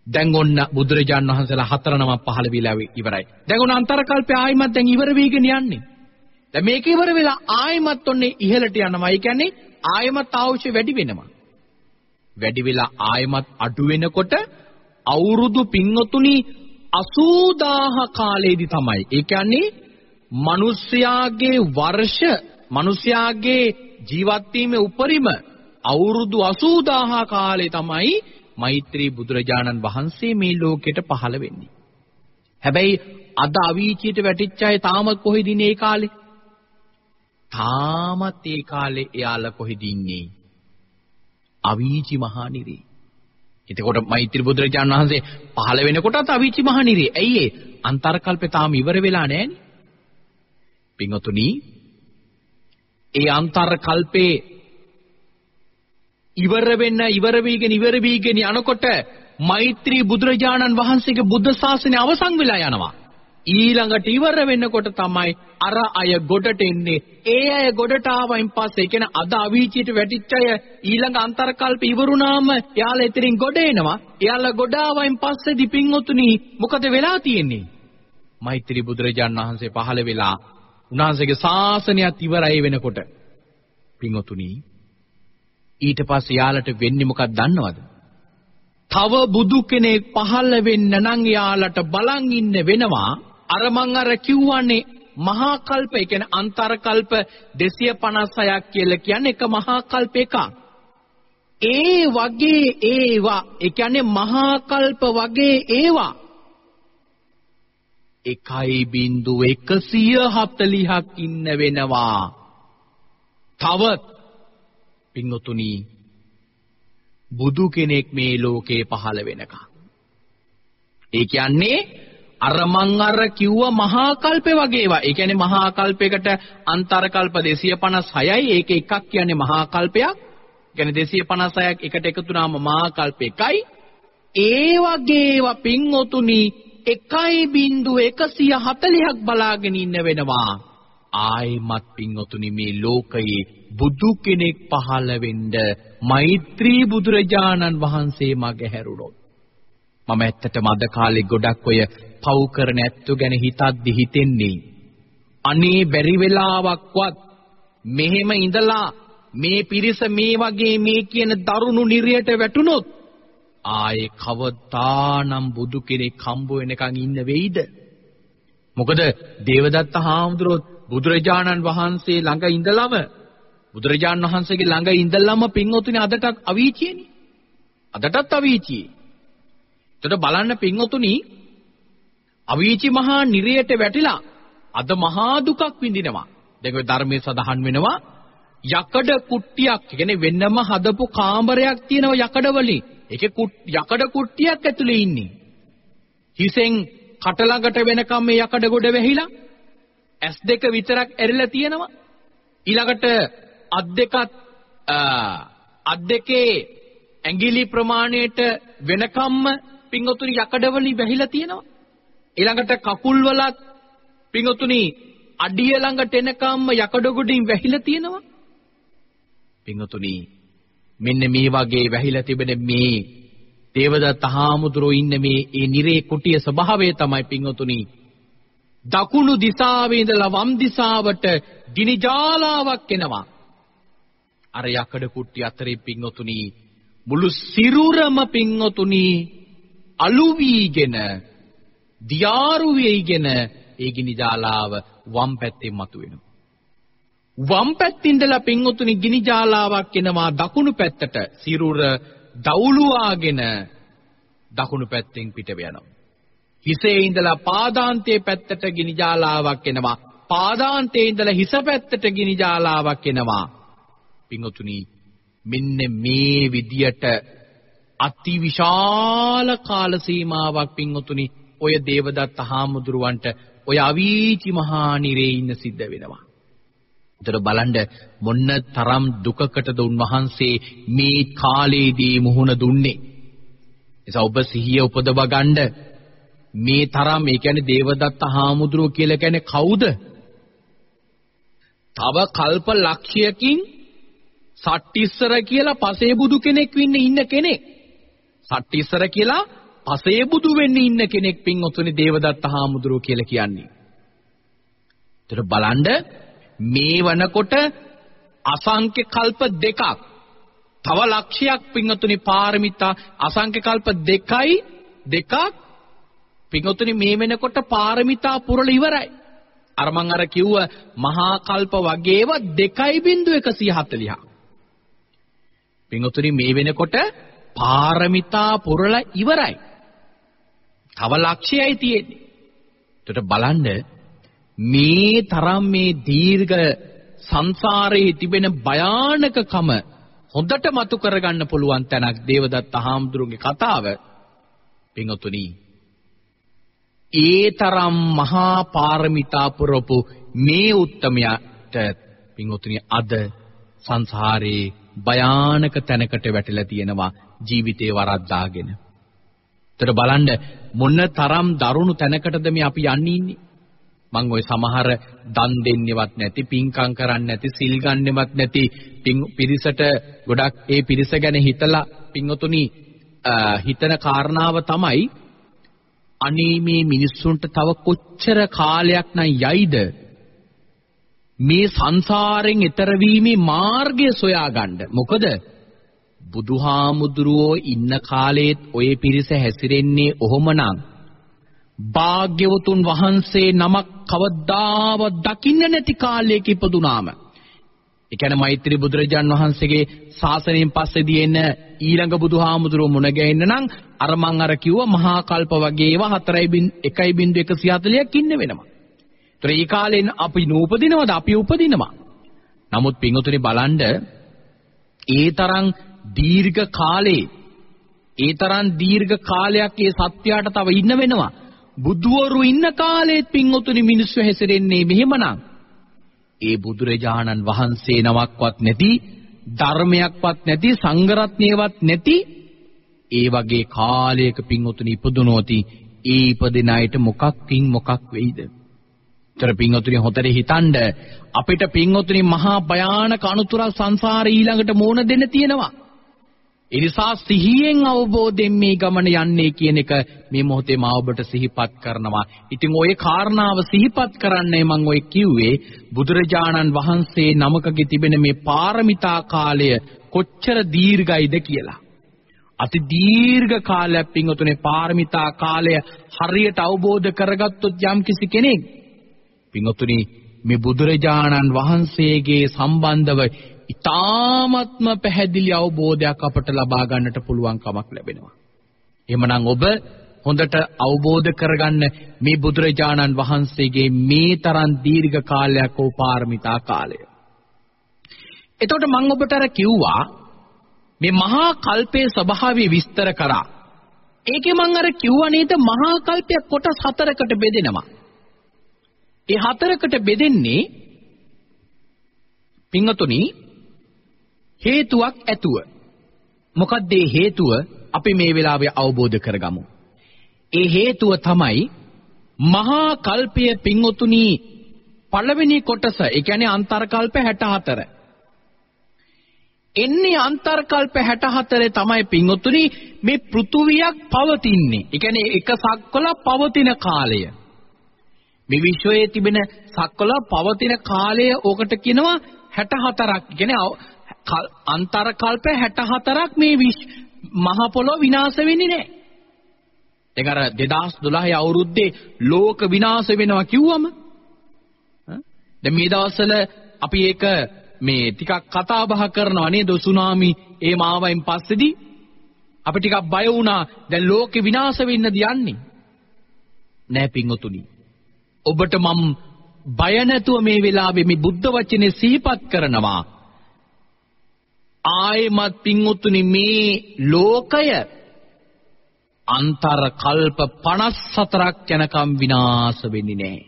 දැන් ඔන්න බුදුරජාණන් වහන්සේලා හතර නමක් පහළ විලා ඉවරයි. දැන් ඔන්න අන්තරකල්පය ආයිමත් දැන් ඉවර වෙගෙන යන්නේ. දැන් මේක ඉවර වෙලා ආයිමත් ඔන්නේ ඉහළට යනවා. ඒ කියන්නේ ආයිමත් අවශ්‍ය වැඩි වෙනවා. වැඩි වෙලා ආයිමත් අඩු වෙනකොට අවුරුදු පින්වතුනි 80000 කාලයේදී තමයි. ඒ කියන්නේ මිනිස්යාගේ වර්ෂ මිනිස්යාගේ ජීවත් වීමේ උපරිම අවුරුදු 80000 කාලේ තමයි මෛත්‍රී බුදුරජාණන් වහන්සේ මේ ලෝකෙට පහළ වෙන්නේ. හැබැයි අද අවීචියට වැටිච්ච අය තාමත් කොහෙද ඉන්නේ ඒ කාලේ? තාමත් ඒ කාලේ එයාලා කොහෙද ඉන්නේ? අවීචි මහා නිරේ. එතකොට මෛත්‍රී බුදුරජාණන් වහන්සේ පහළ වෙනකොටත් අවීචි මහා නිරේ. ඇයි ඒ? අන්තර්කල්පේ තාම ඉවර වෙලා නැහැනේ. පින්වතුනි ඒ අන්තර්කල්පේ ඉවර වෙන්න ඉවර වීගෙන ඉවර වීගෙන යනකොට මෛත්‍රී බුදුරජාණන් වහන්සේගේ බුද්ධ ශාසනය අවසන් වෙලා යනවා. ඊළඟට ඉවර වෙන්නකොට තමයි අර අය ගොඩට එන්නේ. ඒ අය ගොඩට ආවයින් පස්සේ කියන අද අවීචියට වැටිච්ච අය ඊළඟ අන්තර්කල්ප ඉවරුනාම එයාලා එතනින් ගොඩ එනවා. එයාලා ගොඩ ආවයින් පස්සේ දිපින්වතුනි මොකද වෙලා තියෙන්නේ? මෛත්‍රී බුදුරජාණන් වහන්සේ පහළ වෙලා උන්වහන්සේගේ ශාසනයත් ඉවරයි වෙනකොට පින්වතුනි ඊට පස්සේ යාලට වෙන්නේ මොකක්ද දන්නවද? තව බුදු කෙනෙක් පහළ වෙන්න නම් යාලට බලන් ඉන්න වෙනවා. අර මං අර කිව්වනේ මහා කල්ප ඒ කියන්නේ අන්තර කල්ප 256ක් කියලා කියන්නේ එක මහා කල්ප එකක්. ඒ වගේ ඒවා ඒ කියන්නේ මහා කල්ප වගේ ඒවා 1.140ක් ඉන්න වෙනවා. තවත් පින්වතුනි බුදු කෙනෙක් මේ ලෝකේ පහළ වෙනකම්. ඒ කියන්නේ අර මං අර කිව්ව මහා කල්පේ වගේ ඒවා. ඒ කියන්නේ මහා කල්පයකට අන්තර කල්ප 256යි. ඒක එකක් කියන්නේ මහා කල්පයක්. කියන්නේ 256ක් එකට එකතු වුණාම මහා කල්ප එකයි. ඒ වගේ ඒවා පින්වතුනි 1.140ක් බලාගෙන ඉන්න වෙනවා. ආයිමත් පින්වතුනි මේ ලෝකයේ බුදු කෙනෙක් පහළ වෙන්න මෛත්‍රී බුදුරජාණන් වහන්සේ මග හැරුණොත්. මම ඇත්තටම අද කාලේ ගොඩක් ඔය පව් කරන ඇත්තු ගැන හිතද්දි හිතෙන්නේ. අනේ බැරි වෙලාවක්වත් මෙහෙම ඉඳලා මේ පිරිස මේ වගේ මේ කියන දරුණු නිරයට වැටුනොත් ආයේ කවදානම් බුදු කෙනෙක් හම්බ වෙනකන් ඉන්න වෙයිද? මොකද දේවදත්ත හාමුදුරුවෝ බුදුරජාණන් වහන්සේ ළඟ ඉඳලම බුදුරජාණන් වහන්සේගේ ළඟ ඉඳලම පින්වතුනි අදටත් අවීචියනේ. අදටත් අවීචියේ. එතකොට බලන්න පින්වතුනි අවීචි මහා නිරයට වැටිලා අද මහා දුකක් විඳිනවා. දැන් ඔය ධර්මයේ සඳහන් වෙනවා යකඩ කුට්ටියක් කියන්නේ වෙනම හදපු කාමරයක් තියෙනවා යකඩ වලින්. ඒකේ යකඩ කුට්ටියක් ඇතුලේ ඉන්නේ. හිසෙන් කට ළඟට වෙනකම් මේ යකඩ ගොඩ වැහිලා ඇස් දෙක විතරක් ඇරිලා තියෙනවා. ඊළඟට අත් දෙකත් අත් දෙකේ ඇඟිලි ප්‍රමාණයට වෙනකම්ම පිංගොතුනි යකඩවලි වැහිලා තියෙනවා. ඊළඟට කකුල් වලත් පිංගොතුනි අඩිය ළඟට එනකම්ම යකඩ ගොඩින් වැහිලා තියෙනවා. පිංගොතුනි මෙන්න මේ වගේ වැහිලා තිබෙන මේ දේවදත්ත හාමුදුරුවෝ ඉන්න මේ ඒ නිරේ කුටිය ස්වභාවය තමයි පිංගොතුනි දකුණු දිසාවේ ඉඳලා වම් දිසාවට ගිනි ජාලාවක් එනවා. අර යකඩ කුට්ටි අතරේ පිංඔතුනි මුළු සිරුරම පිංඔතුනි අලු වීගෙන දියාරු වීගෙන ඒ ගිනි ජාලාව වම් පැත්තෙන් මතුවෙනවා. වම් පැත්තින්දලා පිංඔතුනි ගිනි ජාලාවක් එනවා දකුණු පැත්තට සිරුර දවුලුවාගෙන දකුණු පැත්තෙන් පිට වෙනවා. හිසේ ඉඳලා පාදාන්තයේ පැත්තට ගිනි ජාලාවක් එනවා. පාදාන්තයේ ඉඳලා හිස පැත්තට ගිනි ජාලාවක් එනවා. පින්වතුනි මෙන්න මේ විදියට අතිවිශාල කාල සීමාවක් පින්වතුනි ඔය දේවදත්ත හාමුදුරුවන්ට ඔය අවීචි මහා නිරේ ඉන්න සිද්ධ වෙනවා. ඒතර බලන්න මොන්න තරම් දුකකටද උන්වහන්සේ මේ කාලේදී මුහුණ දුන්නේ. එසා ඔබ සිහිය උපදව ගන්න මේ තරම් ඒ කියන්නේ දේවදත්ත හාමුදුරුව කියලා කියන්නේ කවුද? තව කල්ප ලක්ෂයකින් සට්ටිස්සර කියලා පසේබුදු කෙනෙක් වෙන්න ඉන්න කෙනෙක්. සට්ටිස්සර කියලා පසේබුදු වෙන්න ඉන්න කෙනෙක් පින්වතුනි දේවදත්ත හාමුදුරුව කියලා කියන්නේ. ඒතර බලන්න මේ වනකොට අසංඛ්‍ය කල්ප දෙකක් තව ලක්ෂයක් පින්වතුනි පාරමිතා අසංඛ්‍ය කල්ප දෙකයි දෙකක් පින්වතුනි මේ වෙනකොට පාරමිතා පුරල ඉවරයි. අර මං අර කිව්ව මහා කල්ප වගේව 2.140. පින්වතුනි මේ වෙනකොට පාරමිතා පුරල ඉවරයි. තව ලක්ෂයයි තියෙන්නේ. එතකොට බලන්න මේ තරම් මේ දීර්ඝ සංසාරයේ තිබෙන භයානකකම හොඳට මතු කරගන්න පුළුවන් තැනක් දේවදත්ත හාමුදුරුවන්ගේ කතාව පින්වතුනි ඒ තරම් මහා පාරමිතා පුරපු මේ උත්තමයාට පින්වතුනි අද සංසාරේ භයානක තැනකට වැටිලා තියෙනවා ජීවිතේ වරද්දාගෙන. ඒතර බලන්න මොන තරම් දරුණු තැනකටද මේ අපි යන්නේ ඉන්නේ. මං ওই සමහර දන් දෙන්නේවත් නැති පින්කම් කරන්නේ නැති සිල් ගන්නෙවත් නැති පිරිසට ගොඩක් ඒ පිරිස ගැන හිතලා පින්වතුනි හිතන කාරණාව තමයි අනේ මේ මිනිස්සුන්ට තව කොච්චර කාලයක් නම් යයිද මේ සංසාරයෙන් එතර වීමේ මාර්ගය සොයාගන්න. මොකද බුදුහාමුදුරුවෝ ඉන්න කාලේත් ඔය පිරිස හැසිරෙන්නේ ඔහොමනම් භාග්‍යවතුන් වහන්සේ නමක් කවදාවත් දකින්න නැති කාලයක ඉපදුනාම ඒ කියන්නේ මෛත්‍රී බුදුරජාන් වහන්සේගේ ශාසනයෙන් පස්සේදී එන ඊළඟ බුදුහාමුදුරුව මුණ ගැහෙන්න නම් අර මං අර කිව්ව මහා කල්ප වගේ ඒවා 4.1.140ක් ඉන්න වෙනවා. ඒතර ඒ කාලෙන් අපි නූපදිනවද අපි උපදිනවා. නමුත් පින්වතුනි බලන්න ඒ තරම් දීර්ඝ කාලේ ඒ තරම් දීර්ඝ කාලයක් ඒ සත්‍යයට තව ඉන්න වෙනවා. බුදුවරු ඉන්න කාලෙත් පින්වතුනි මිනිස්සු හැසිරෙන්නේ මෙහෙමනම් ඒ බුදුරජාණන් වහන්සේ නමක්වත් නැති ධර්මයක්වත් නැති සංඝරත්නයවත් නැති ඒ වගේ කාලයක පින්වතුනි ඉපදුනෝති ඒ ඉපදින අයට මොකක්කින් මොකක් වෙයිද? එතර පින්වතුනි හොතරේ හිතනද අපිට පින්වතුනි මහා භයානක අනුතරක් සංසාරේ ඊළඟට මෝන දෙන්න තියෙනවා. ඒ නිසා සිහියෙන් අවබෝධයෙන් මේ ගමන යන්නේ කියන එක මේ මොහොතේ මා ඔබට සිහිපත් කරනවා. ඉතින් ওই කාරණාව සිහිපත් කරන්නේ මම ওই කිව්වේ බුදුරජාණන් වහන්සේ නමකගේ තිබෙන මේ පාරමිතා කාලය කොච්චර දීර්ඝයිද කියලා. අති දීර්ඝ කාලයක් පින්වතුනේ පාරමිතා කාලය හරියට අවබෝධ කරගත්තොත් යම්කිසි කෙනෙක් පින්වතුනි මේ බුදුරජාණන් වහන්සේගේ සම්බන්ධව ඊ타ත්ම පැහැදිලි අවබෝධයක් අපට ලබා ගන්නට පුළුවන් කමක් ලැබෙනවා. එහෙමනම් ඔබ හොඳට අවබෝධ කරගන්න මේ බුදුරජාණන් වහන්සේගේ මේ තරම් දීර්ඝ කාලයක් වූ පාරමිතා කාලය. එතකොට මම ඔබට අර කිව්වා මේ මහා කල්පයේ ස්වභාවය විස්තර කරා. ඒකේ මම අර කිව්වා නේද මහා කල්පය කොටස් හතරකට බෙදෙනවා. ඒ හතරකට බෙදෙන්නේ පින්වතුනි හේතුවක් ඇතුව. මොකක්ද ඒ හේතුව අපි මේ වෙලාවේ අවබෝධ කරගමු. ඒ හේතුව තමයි මහා කල්පය පින්වතුනි පළවෙනි කොටස ඒ කියන්නේ අන්තර්කල්ප 64. එන්නේ අන්තර්කල්ප 64 තමයි පින්වතුනි මේ පෘථුවියක් පවතින්නේ. ඒ කියන්නේ එක සක්වල පවතින කාලය. මේ විශ්වයේ තිබෙන සක්වල පවතින කාලය ඕකට කියනවා 64ක්. කියන්නේ අන්තර කල්ප 64ක් මේ මහ පොළොව විනාශ වෙන්නේ නැහැ. ඒක අර 2012 අවුරුද්දේ ලෝක විනාශ වෙනවා කිව්වම දැන් මේ දවස්වල අපි ඒක මේ ටිකක් කතා බහ කරනවා නේද සුනාමි? ඒ මාවයින් පස්සේදී අපි ටිකක් බය වුණා. දැන් ලෝකෙ විනාශ වෙන්නද යන්නේ? නෑ පින්වතුනි. ඔබට මම බය නැතුව මේ වෙලාවේ මේ බුද්ධ වචනේ සිහිපත් කරනවා ආයමත් පින්වතුනි මේ ලෝකය අන්තර කල්ප 54ක් යනකම් විනාශ වෙන්නේ නැහැ.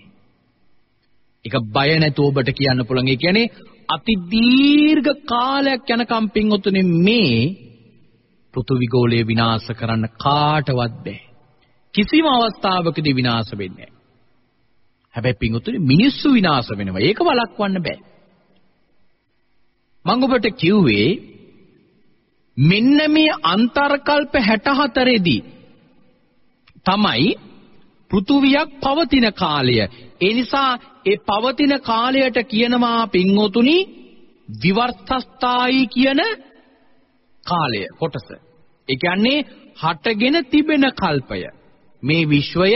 ඒක බය නැතුව ඔබට කියන්න පුළුවන්. ඒ කියන්නේ අති දීර්ඝ කාලයක් යනකම් පින්වතුනි මේ පෘථුවි ගෝලය විනාශ කරන්න කාටවත් බෑ. කිසිම අවස්ථාවකදී විනාශ වෙන්නේ නැහැ. හැබැයි පින්වතුනි මිනිස්සු විනාශ වෙනවා. ඒක වළක්වන්න බෑ. මම ඔබට කිව්වේ මෙන්න මේ අන්තර්කල්ප 64 දී තමයි පෘථුවියක් පවතින කාලය. ඒ නිසා ඒ පවතින කාලයට කියනවා පින්වතුනි විවර්තස්ථායි කියන කාලය කොටස. ඒ කියන්නේ හටගෙන තිබෙන කල්පය. මේ විශ්වය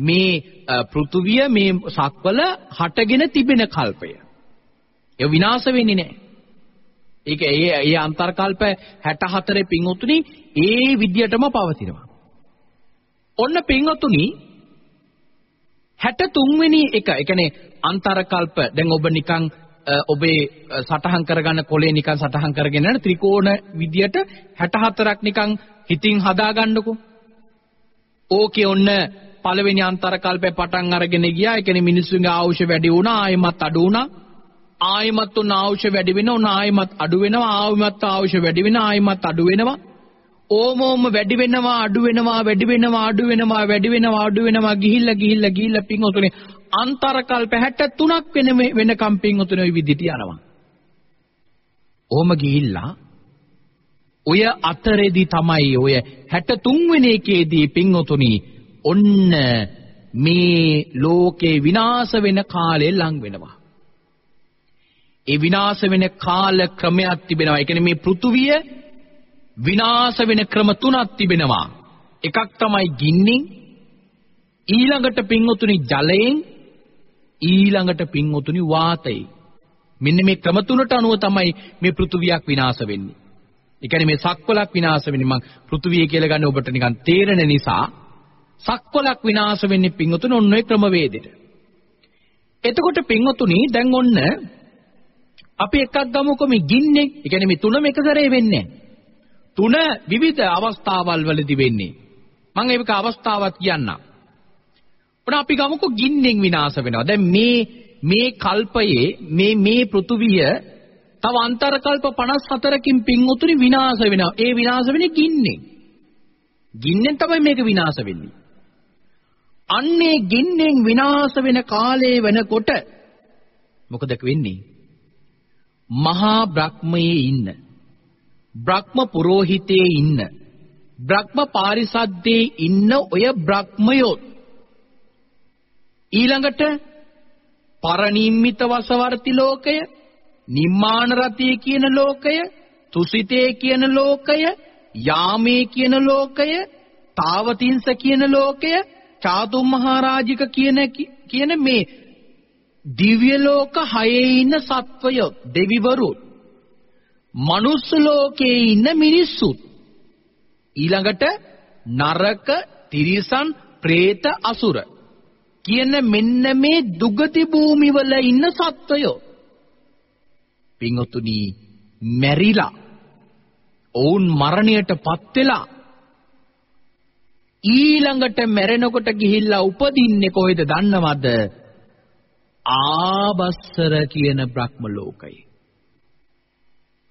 මේ පෘථුවිය මේ සක්වල හටගෙන තිබෙන කල්පය. ඒ විනාශ වෙන්නේ නැහැ. ඒක ඒ ඒ අන්තර්කල්ප 64 පින්වතුනි ඒ විදියටම පවතිනවා. ඔන්න පින්වතුනි 63 වෙනි එක. ඒ කියන්නේ අන්තර්කල්ප දැන් ඔබ නිකන් ඔබේ සටහන් කරගන්න කොලේ නිකන් සටහන් කරගෙන යන ත්‍රිකෝණ විදියට 64ක් නිකන් හිතින් හදාගන්නකෝ. ඕකේ ඔන්න පළවෙනි අන්තර්කල්පේ පටන් අරගෙන ගියා. ඒ කියන්නේ මිනිස්සුන්ගේ ආයුෂ වැඩි වුණා, ආයෙමත් අඩු වුණා. ආයමත් උන් අවශ්‍ය වැඩි වෙනවා උන් ආයමත් අඩු වෙනවා ආයමත් අවශ්‍ය වැඩි වෙනවා ආයමත් අඩු වෙනවා ඕමෝම වැඩි වෙනවා අඩු වෙනවා වැඩි වෙනවා අඩු වෙනවා වැඩි වෙනවා අඩු වෙනවා ගිහිල්ලා ගිහිල්ලා ගිහිල්ලා පින්වතුනි අන්තර කල්ප 63ක් වෙන වෙනකම් පින්වතුනි ওই විදිහට යනවා. ඕම ගිහිල්ලා ඔය අතරේදී තමයි ඔය 63 වෙනි එකේදී පින්වතුනි ඔන්න මේ ලෝකේ විනාශ වෙන කාලය ලං වෙනවා. ඒ විනාශ වෙන කාල ක්‍රමයක් තිබෙනවා. ඒ කියන්නේ මේ පෘථුවිය විනාශ වෙන ක්‍රම තුනක් තිබෙනවා. එකක් තමයි ගින්නින් ඊළඟට පින්වතුනි ජලයෙන් ඊළඟට පින්වතුනි වාතයෙන්. මෙන්න මේ ක්‍රම තුනට අනුව තමයි මේ පෘථුවියක් විනාශ වෙන්නේ. ඒ කියන්නේ මේ සක්වලක් විනාශ වෙන්නේ මං පෘථුවිය කියලා ගන්න ඔබට නිකන් තේරෙන නිසා සක්වලක් විනාශ වෙන්නේ පින්වතුනි ඔන්න ඔය ක්‍රමවේදෙට. එතකොට පින්වතුනි දැන් ඔන්න අපි එකක් ගමුකෝ මේ ගින්නේ. ඒ කියන්නේ මේ තුනම එක සැරේ වෙන්නේ තුන විවිධ අවස්ථාවල් වලදී වෙන්නේ. මම ඒක අවස්ථාවක් කියන්නම්. ඔන්න අපි ගමුකෝ ගින්නෙන් විනාශ වෙනවා. දැන් මේ මේ කල්පයේ මේ මේ පෘථුවිය තව අන්තර කල්ප 54කින් පින් උතුරි විනාශ වෙනවා. ඒ විනාශ වෙන්නේ ගින්නෙන්. ගින්නෙන් තමයි මේක විනාශ වෙන්නේ. අන්නේ ගින්නෙන් විනාශ වෙන කාලේ වෙනකොට මොකද වෙන්නේ? මහා බ්‍රහ්මයේ ඉන්න බ්‍රහ්ම පුරෝහිතයේ ඉන්න බ්‍රහ්ම පාරිසද්දේ ඉන්න ඔය බ්‍රහ්මයෝ ඊළඟට පරනිම්මිත වසවර්ති ලෝකය නිම්මාන රතිය කියන ලෝකය තුසිතේ කියන ලෝකය යාමේ කියන ලෝකය තාවතින්ස කියන ලෝකය චාතුම් මහරජික කියන කියන මේ දිව්‍ය ලෝක හයේ ඉන්න සත්වය දෙවිවරු මනුස්ස ලෝකයේ ඉන්න මිනිස්සුත් ඊළඟට නරක තිරිසන් പ്രേත අසුර. කියන මෙන්න මේ දුගති භූමිවල ඉන්න සත්වයෝ. පින්වතුනි මැරිලා ඔවුන් මරණයටපත් වෙලා ඊළඟට මැරෙනකොට ගිහිල්ලා උපදින්නේ කොහෙද දන්නවද? ආබස්සර කියන බ්‍රහ්ම ලෝකයේ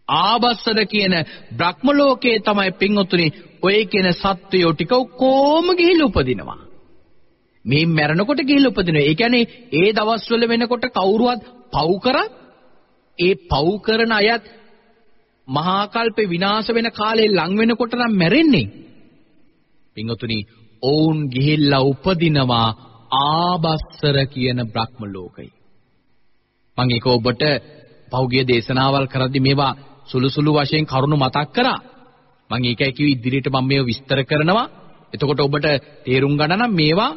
ආබස්සර කියන බ්‍රහ්ම ලෝකයේ තමයි පින්වතුනි ඔය කියන සත්වයෝ ටික කොහොම ගිහිල්ලා උපදිනවා. මේ මැරෙනකොට ගිහිල්ලා උපදිනවා. ඒ කියන්නේ ඒ දවස්වල වෙනකොට කවුරුවත් පව් කරත් ඒ පව් කරන අයත් මහා කල්පේ විනාශ වෙන කාලේ ලං වෙනකොට නම් මැරෙන්නේ පින්වතුනි ඔවුන් ගිහිල්ලා උපදිනවා ආබස්සර කියන බ්‍රහ්ම ලෝකයි. මම ඒක ඔබට පෞගිය දේශනාවල් කරද්දි මේවා සුළු සුළු වශයෙන් කරුණු මතක් කරා. මම ඒකයි කිව්වේ ඉදිරියට මම මේව විස්තර කරනවා. එතකොට ඔබට තේරුම් ගන්න නම් මේවා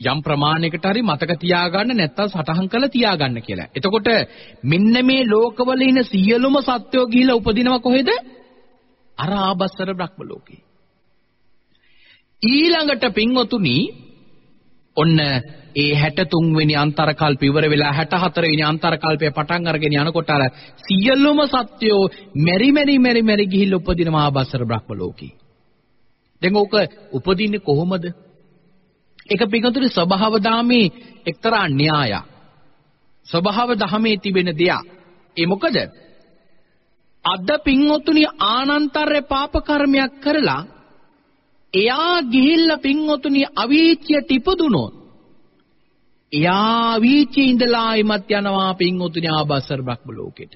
යම් ප්‍රමාණයකට හරි මතක තියාගන්න නැත්තම් සටහන් කරලා තියාගන්න කියලා. එතකොට මෙන්න මේ ලෝකවල ඉන සියලුම සත්වෝ ගිහිලා උපදිනවා කොහෙද? අර ආබස්සර බ්‍රහ්ම ලෝකේ. ඊළඟට පින්වතුනි ඔන්න ඒ 63 වෙනි අන්තර කල්ප ඉවර වෙලා 64 වෙනි අන්තර කල්පය පටන් අරගෙන යනකොට අර සියලුම සත්වෝ මෙරි මෙරි මෙරි මෙරි ගිහිල්ලා උපදින මහා බස්සර බ්‍රහ්ම ලෝකේ. දැන් ඕක උපදින්නේ කොහොමද? ඒක පිටුතුරි ස්වභාව දාමේ එක්තරා න්‍යායක්. ස්වභාව දහමේ තිබෙන දෙයක්. ඒ මොකද? අද පින්වතුනි ආනන්තරේ පාප කර්මයක් කරලා එයා ගිහිල්ලා පින්වතුනි අවීචියට ඉපදුනොත් එයා අවීචියේ ඉඳලා එමත් යනවා පින්වතුනි ආබස්සර බ්‍රහ්ම ලෝකෙට.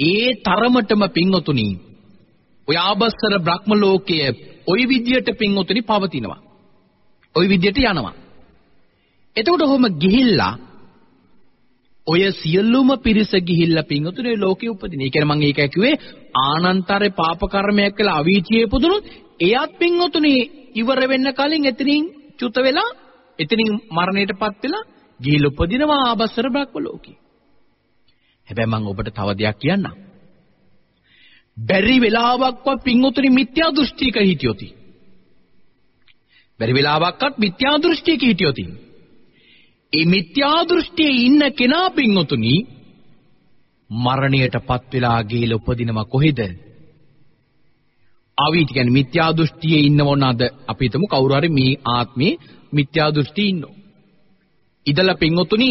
ඒ තරමටම පින්වතුනි ඔය ආබස්සර බ්‍රහ්ම ලෝකයේ ওই විදියට පින්වතුනි පවතිනවා. ওই විදියට යනවා. එතකොට ඔහොම ගිහිල්ලා ඔය සියලුම පිරිස ගිහිල්ලා පින්වතුනි ලෝකෙ උපදින. ඒ කියන්නේ මම ඒක කිව්වේ ආනන්තරේ පාප කර්මයක් කළා අවීචියේ පුදුනොත් එයත් පින්වතුනි ඉවර වෙන්න කලින් එතනින් චුත වෙලා එතනින් මරණයටපත් වෙලා ගිහිල්ලා උපදිනවා ආබස්සර බ්‍රහ්ම ලෝකේ. හැබැයි මම ඔබට තව දෙයක් කියන්නම්. බැරි වෙලාවක්වත් පින්වතුනි මිත්‍යා දෘෂ්ටික හිටියොති. බැරි වෙලාවක්වත් මිත්‍යා දෘෂ්ටියක හිටියොති. ඒ මිත්‍යා දෘෂ්ටියේ ඉන්න කෙනා පින්වතුනි මරණයටපත් වෙලා ගිහිල්ලා උපදිනවා කොහෙද? අවීච කියන්නේ මිත්‍යා දෘෂ්ටියේ ඉන්න මොනවාද? අපි හිතමු කවුරු හරි මේ ආත්මේ මිත්‍යා දෘෂ්ටි ඉන්නෝ. ඉදලා පින්වතුනි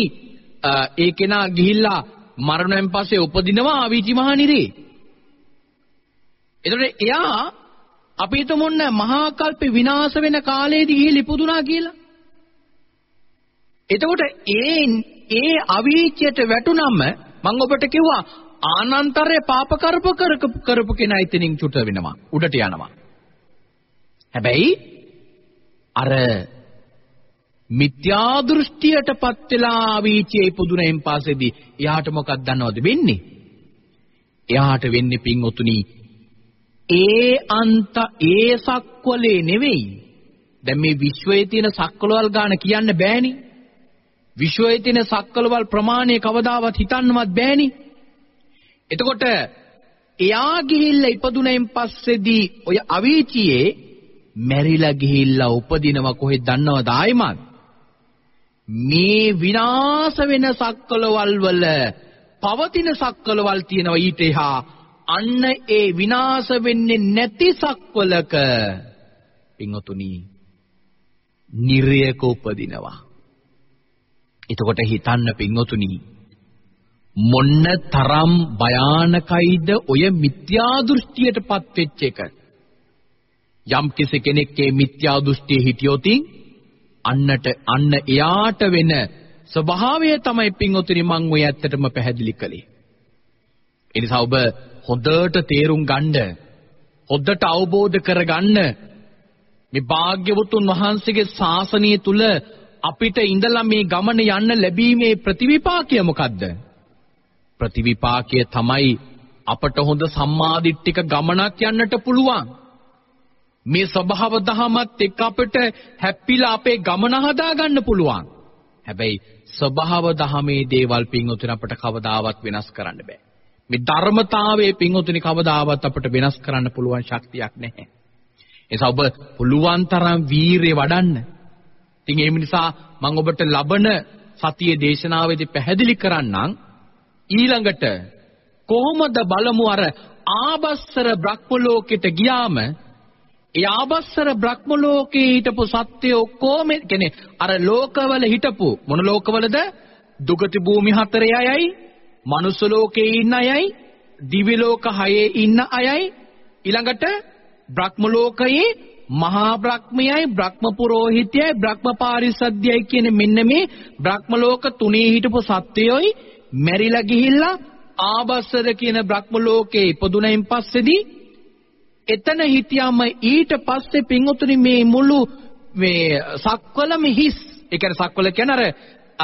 ඒ කෙනා ගිහිල්ලා මරණයෙන් පස්සේ උපදිනවා අවීචි මහා නිරේ. එතකොට එයා අපි හිතමුන්න මහා කල්පේ විනාශ වෙන කාලේදී ගිහිල් ඉපදුනා කියලා. එතකොට ඒ ඒ අවීචයට වැටුනම මම ඔබට කිව්වා ආනන්තරේ පාප කරප කරපු කෙනා ඉතින් චුට වෙනවා උඩට යනවා. හැබැයි අර මිත්‍යා දෘෂ්ටියටපත් වෙලා අවීචයේ ඉපදුනෙන් පස්සේදී එයාට මොකක්ද දන්නවද වෙන්නේ? එයාට වෙන්නේ පින් ඔතුණී ඒ අන්ත ඒ සක්වලේ නෙවෙයි. දැන් මේ විශ්වයේ තියෙන සක්වලවල් ගන්න කියන්න බෑනේ. විශ්වයේ තියෙන සක්වලවල් ප්‍රමාණය කවදාවත් හිතන්නවත් බෑනේ. එතකොට එයා ගිහිල්ලා ඉපදුනෙන් පස්සේදී ඔය අවීචියේ මැරිලා ගිහිල්ලා උපදිනව කොහෙද දන්නවද ආයිමත් මේ විනාශ වෙන සක්වලවල් වල පවතින සක්වලවල් තියෙනවා ඊට එහා අන්න ඒ විනාශ වෙන්නේ නැති සක්වලක. පින්වතුනි නිර්යක උපදිනවා. එතකොට හිතන්න පින්වතුනි මොන්න තරම් භයානකයිද ඔය මිත්‍යා දෘෂ්ටියටපත් වෙච්ච එක? යම් කෙනෙක්ගේ මිත්‍යා දෘෂ්ටියේ හිටියොතින් අන්නට අන්න එයාට වෙන ස්වභාවය තමයි පින්වතුනි මම ඔය ඇත්තටම පැහැදිලි කළේ. ඒ නිසා ඔබ හොඳට තේරුම් ගන්න හොඳට අවබෝධ කරගන්න මේ භාග්‍යවතුන් වහන්සේගේ ශාසනය තුල අපිට ඉඳලා මේ ගමන යන්න ලැබීමේ ප්‍රතිවිපාකය මොකද්ද? ප්‍රතිවිපාකය තමයි අපට හොඳ සම්මාදිට්ඨික ගමනක් යන්නට පුළුවන්. මේ ස්වභාව දහමත් එක්ක අපිට හැප්පිලා අපේ ගමන හදා ගන්න පුළුවන්. හැබැයි ස්වභාව දහමේ දේවල් පින්වතුනි අපට කවදාවත් වෙනස් කරන්න බෑ. මේ ධර්මතාවයේ පින්වතුනි කවදාවත් අපට වෙනස් කරන්න පුළුවන් ශක්තියක් නැහැ. එසා ඔබ පුළුවන් තරම් වීරිය වඩන්න. ඉතින් ඒ නිසා මම ඔබට ලබන සතියේ දේශනාවේදී පැහැදිලි කරන්නම් ඊළඟට කොහොමද බලමු අර ආබස්සර බ්‍රහ්ම ලෝකෙට ගියාම ඒ ආබස්සර බ්‍රහ්ම ලෝකේ හිටපු සත්‍ය ඔක්කොම කියන්නේ අර ලෝකවල හිටපු මොන ලෝකවලද දුගති භූමි හතරේ අයයි මනුස්ස ලෝකේ ඉන්න අයයි දිවි ලෝක හයේ ඉන්න අයයි ඊළඟට බ්‍රහ්ම ලෝකයේ මහා බ්‍රහ්මයයි බ්‍රහ්ම පුරෝහිතයයි බ්‍රහ්ම පාරිසද්‍යයි කියන මෙන්න මේ බ්‍රහ්ම ලෝක තුනේ හිටපු සත්වයෝයි මැරිලා ගිහිල්ලා ආබස්සර කියන බ්‍රහ්ම ලෝකේ ඉපදුනෙන් පස්සේදී එතන හිටියාම ඊට පස්සේ පින්වතුනි මේ මුළු මේ සක්වලම හිස් ඒ කියන්නේ සක්වල කියන්නේ අර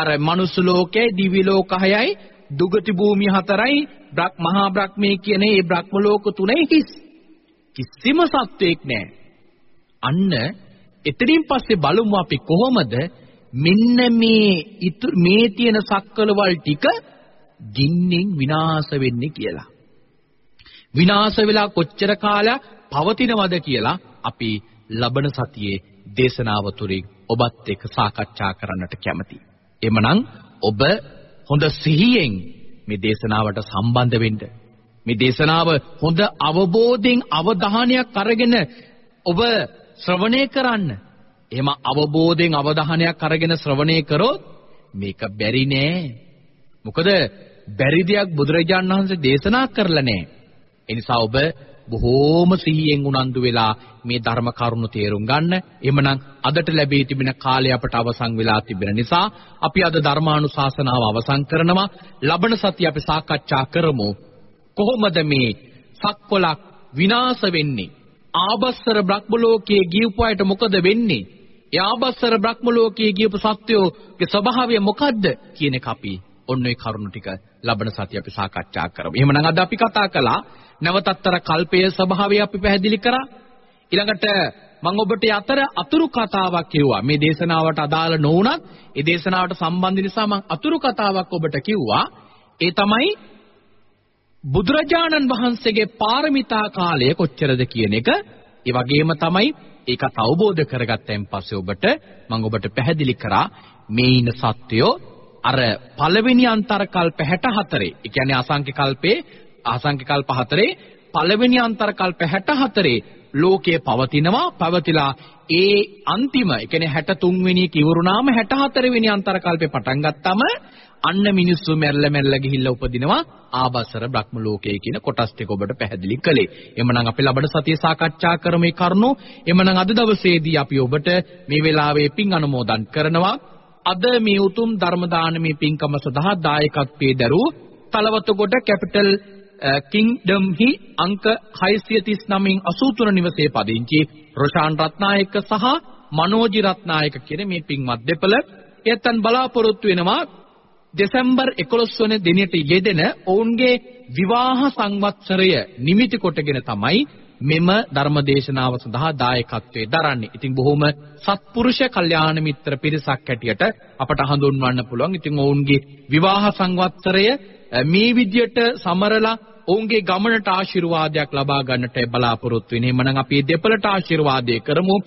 අර මනුස්ස ලෝකයේ දිවි ලෝක හයයි දුගති භූමි හතරයි බ්‍රහ් මහා බ්‍රහ්මී කියන මේ බ්‍රහ්ම ලෝක තුනේ හිස්. කිසිම සත්වයක් නැහැ අන්න එතනින් පස්සේ බලමු අපි කොහොමද මෙන්න මේ මේ තියෙන සක්වලවල් ටික ගින්නෙන් විනාශ වෙන්නේ කියලා. විනාශ වෙලා කොච්චර කාලයක් පවතිනවද කියලා අපි ලබන සතියේ දේශනාව තුළින් ඔබත් එක්ක සාකච්ඡා කරන්නට කැමතියි. එමනම් ඔබ හොඳ සිහියෙන් මේ දේශනාවට සම්බන්ධ වෙන්න. මේ දේශනාව හොඳ අවබෝධයෙන් අවධානයක් අරගෙන ඔබ ශ්‍රවණය කරන්න. එහෙම අවබෝධයෙන් අවධානයක් අරගෙන ශ්‍රවණය කරොත් මේක බැරි නෑ. මොකද බැරි දෙයක් බුදුරජාණන් වහන්සේ දේශනා කරලා නෑ. ඒ නිසා ඔබ බොහෝම සිහියෙන් උනන්දු වෙලා මේ ධර්ම කරුණු තේරුම් ගන්න. එhmenan අදට ලැබී තිබෙන කාලය අපට අවසන් වෙලා තිබෙන නිසා අපි අද ධර්මානුශාසනාව අවසන් කරනවා. ලබන සතිය අපි සාකච්ඡා කරමු කොහොමද මේ සක්වලක් විනාශ වෙන්නේ? ආබස්සර බ්‍රහ්ම ලෝකයේ ගියපු අයට මොකද වෙන්නේ? ඒ ආබස්සර බ්‍රහ්ම ලෝකයේ ගියපු සත්වයෝගේ ස්වභාවය මොකද්ද කියන එක අපි ඔන්න ඔය කරුණු ටික ලබන සතිය අපි සාකච්ඡා කරමු. එහෙමනම් අද අපි කතා කළා නැවතත්තර කල්පයේ ස්වභාවය අපි පැහැදිලි කරා. ඊළඟට මම ඔබට අතර අතුරු කතාවක් කිව්වා. මේ දේශනාවට අදාළ නොවුනත් ඒ දේශනාවට සම්බන්ධ නිසා මම අතුරු කතාවක් ඔබට කිව්වා. ඒ තමයි බුදුරජාණන් වහන්සේගේ පාරමිතා කාලය කොච්චරද කියන එක. ඒ වගේම තමයි ඒකත් අවබෝධ කරගත්තයින් පස්සේ ඔබට මම ඔබට පැහැදිලි කරා මේ ඉන්න සත්වයෝ අර පළවෙනි අන්තර කල්ප 64 ඒ කියන්නේ අසංඛ්‍ය කල්පේ අසංඛ්‍ය කල්ප 4 පළවෙනි අන්තර කල්ප 64 ලෝකයේ පවතිනවා පවතිලා ඒ අන්තිම ඒ කියන්නේ 63 වෙනි කිවරුනාම 64 වෙනි අන්තර කල්පේ පටන් ගත්තම අන්න මිනිස්සු මැරල මැරල ගිහිල්ලා උපදිනවා ආබසර බ්‍රහ්ම ලෝකයේ කියන කොටස් ටික ඔබට පැහැදිලි කළේ. එhmenan අපි ලබන සතියේ සාකච්ඡා කරමු මේ කරුණු. එhmenan අද දවසේදී අපි ඔබට මේ වෙලාවේ පින් අනුමෝදන් කරනවා. අද මේ උතුම් ධර්ම දානමේ පින්කම සඳහා දායකත්වයේ දරූ තලවතගොඩ කැපිටල් කිංඩම් හි අංක 639 83 නිවසේ පදිංචි රොෂාන් රත්නායක සහ මනෝජි රත්නායක කියන මේ පින්වත් දෙපළ එයත්න් බලාපොරොත්තු වෙනවා දෙසැම්බර් 11 වන දිනට යෙදෙන ඔවුන්ගේ විවාහ සංවත්සරය නිමිති කොටගෙන තමයි මෙම ධර්මදේශනාව සඳහා දායකත්වයේ දරන්නේ. ඉතින් බොහොම සත්පුරුෂ කල්යාණ මිත්‍ර පිරිසක් හැටියට අපට හඳුන්වන්න පුළුවන්. ඉතින් ඔවුන්ගේ විවාහ සංවත්සරය මේ විදියට සමරලා ඔවුන්ගේ ගමනට ආශිර්වාදයක් ලබා ගන්නට බලාපොරොත්තු වෙන. එhmenan අපි දෙපළට ආශිර්වාදය කරමු.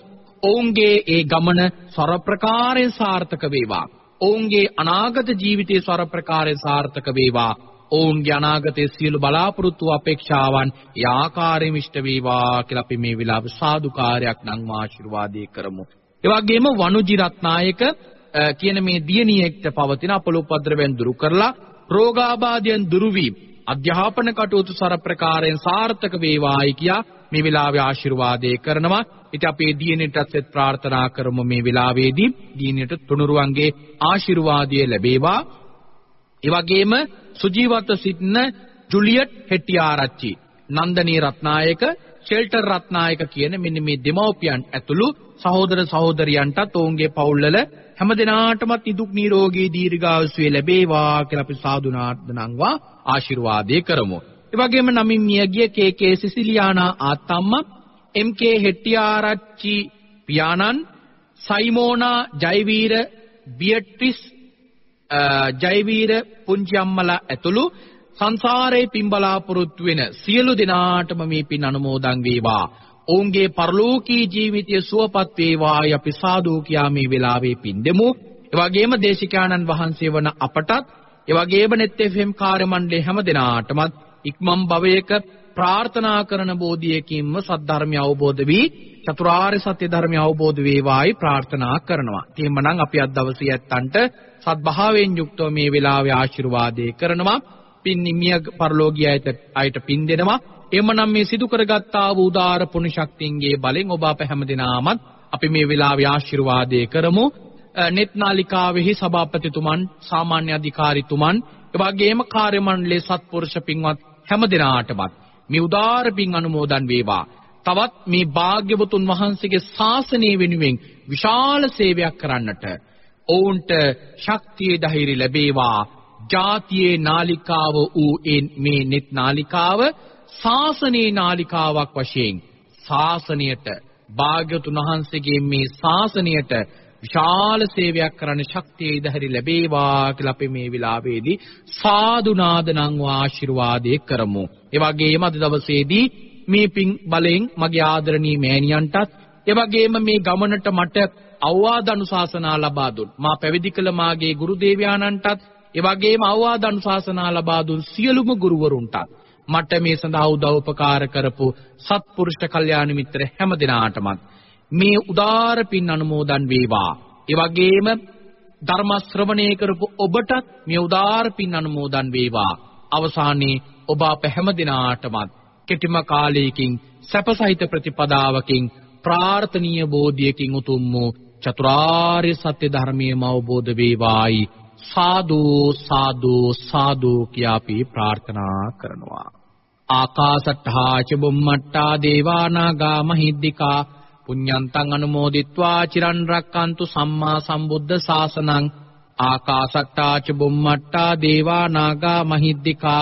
ඔවුන්ගේ ඒ ගමන සරප්‍රකාරයෙන් සාර්ථක වේවා. ඔවුන්ගේ අනාගත ජීවිතයේ සරප්‍රකාරයෙන් සාර්ථක වේවා. ඔවුන්ගේ අනාගතයේ සියලු බලාපොරොත්තු අපේක්ෂාවන් ඒ ආකාරයෙන් ඉෂ්ට වේවා කියලා අපි මේ වෙලාව සාදුකාරයක් නම් ආශිර්වාදේ කරමු. ඒ වගේම වනුජි රත්නායක කියන මේ දියණියෙක්ට පවතින අපලෝපද්‍රවයන් දුරු කරලා රෝගාබාධයන් දුරු වී අධ්‍යාපන කටයුතු සරප්‍රකාරයෙන් සාර්ථක වේවායි කියා මේ වෙලාවේ ආශිර්වාදේ කරනවා. ඉතින් අපේ දියණියටත් සෙත් ප්‍රාර්ථනා කරමු මේ වෙලාවේදී දියණියට තුනුරුවන්ගේ ආශිර්වාදය ලැබේවා. ඒ වගේම සුජීවත්ව සිටින ජුලියට් හෙට්ටිආරච්චි, නන්දනී රත්නායක, ෂෙල්ටර් රත්නායක කියන මෙන්න මේ දෙමව්පියන් ඇතුළු සහෝදර සහෝදරියන්ටත් ඔවුන්ගේ පවුල්වල හැම දිනාටමත් නිදුක් නිරෝගී දීර්ඝායුෂය ලැබේවා කියලා අපි සාදුනාර්දනම්වා ආශිර්වාදේ කරමු. ඒ වගේම නමින් මියගිය කේ.කේ. සිසිලියානා ආත්තම්මා එම්.කේ. හෙට්ටිආරච්චි පියාණන් සයිමෝනා ජයවීර බියට්‍රිස් ජයවීර පුංචි අම්මලා ඇතුළු සංසාරේ පින් බලාපොරොත්තු වෙන සියලු දෙනාටම මේ පින් අනුමෝදන් වේවා. ඔවුන්ගේ පරලෝකී ජීවිතය සුවපත් වේවායි අපි සාදු කියා මේ වෙලාවේ පින් දෙමු. ඒ වගේම දේශිකානන් වහන්සේ වන අපටත් ඒ වගේම net FM කාර්ය මණ්ඩලයේ හැම දෙනාටමත් ඉක්මන් භවයක ප්‍රාර්ථනා කරන බෝධියකින්ම සද්ධර්මය අවබෝධ වී චතුරාර්ය සත්‍ය ධර්මය අවබෝධ වේවායි ප්‍රාර්ථනා කරනවා. එහෙමනම් අපි අද දවසේ ඇත්තන්ට සත්භාවයෙන් යුක්තව මේ වෙලාවේ ආශිර්වාදේ කරනවා. පින් නිමිය පරලෝකීයයට අයට පින් දෙනවා. එමනම් මේ සිදු කරගත්තා වූ උදාර පුණ්‍ය ශක්තියන්ගේ බලෙන් ඔබ අප හැමදෙනාමත් අපි මේ වෙලාවේ ආශිර්වාදේ කරමු. net නාලිකාවෙහි සභාපතිතුමන් සාමාන්‍ය අධිකාරීතුමන් එවැගේම කාර්ය මණ්ඩලයේ සත්පුරුෂ පින්වත් හැමදෙනාටමත් මේ උදාර පින් අනුමෝදන් වේවා. තවත් මේ භාග්‍යවතුන් වහන්සේගේ ශාසනය වෙනුවෙන් විශාල සේවයක් කරන්නට ඔවුන්ට ශක්තිය ධෛර්ය ලැබේවා. ජාතියේ නාලිකාව වූ මේ net නාලිකාව ශාසනයේ නාලිකාවක් වශයෙන් ශාසනයට භාග්‍යවතුන් වහන්සේගේ මේ ශාසනයට විශාල සේවයක් කරන්න ශක්තිය ඉදහරි ලැබේවා කියලා අපි මේ වෙලාවේදී සාදු නාදනම් ආශිර්වාදේ කරමු. ඒ වගේම අද දවසේදී මේ පින් බලෙන් මගේ ආදරණීය මෑණියන්ටත් ඒ වගේම මේ ගමනට මට අවවාද අනුශාසනා ලබා දුන් මා පැවිදි කළ මාගේ ගුරු දේවයාණන්ටත් ඒ වගේම අවවාද අනුශාසනා ලබා දුන් සියලුම ගුරුවරුන්ටත් මට මේ සඳහා උදව් උපකාර කරපු සත්පුරුෂ කල්යාණ මිත්‍ර හැම දිනාටමත් මේ උදාර පින් අනුමෝදන් වේවා. ඒ වගේම ධර්ම ශ්‍රවණය කරපු ඔබටත් මේ උදාර පින් අනුමෝදන් වේවා. අවසානයේ ඔබ අප හැම දිනාටමත් කෙටිම කාලයකින් සැපසහිත ප්‍රතිපදාවකින් ප්‍රාර්ථනීය බෝධියකින් උතුම් වූ චතුරාර්ය සත්‍ය ධර්මයේම අවබෝධ වේවායි. සාදු සාදු සාදු කියා අපි ප්‍රාර්ථනා කරනවා. ආකාසට්ඨා ච බුම්මට්ටා දේවානාගා මහිද්దికා පුඤ්ඤන්තං අනුමෝදිත්වා චිරන් රැක්කන්තු සම්මා සම්බුද්ධ ශාසනං. ආකාසට්ඨා ච බුම්මට්ටා දේවානාගා මහිද්దికා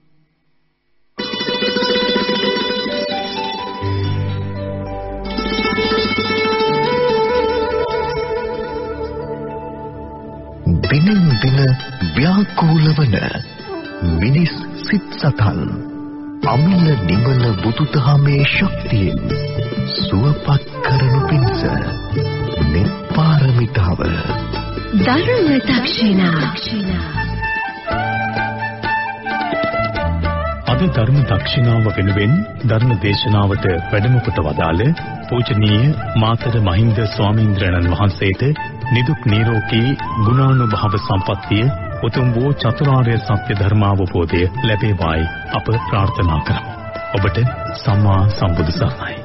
දිනෙන් දින ව්‍යාකූල වන මිනිස් සිත් සතන් අමිල නිවන බුදුදහමේ ශක්තියෙන් සුවපත් කරනු පිණිස නිර්පාරමිතාව. ධර්ම දක්ෂිනා අද ධර්ම දක්ෂිනාව වෙනුවෙන් ධර්ම දේශනාවට වැඩම කොට වදාළ පූජනීය මාතර මහින්ද ස්වාමීන්ද්‍රයන්න් වහන්සේට නිදුක් නිරෝගී ගුණානුභව සම්පන්නිය උතුම් වූ චතුරාර්ය සත්‍ය ධර්මාවබෝධය ලැබේවායි අප ප්‍රාර්ථනා කරමු. ඔබට සම්මා සම්බුදු සරණයි.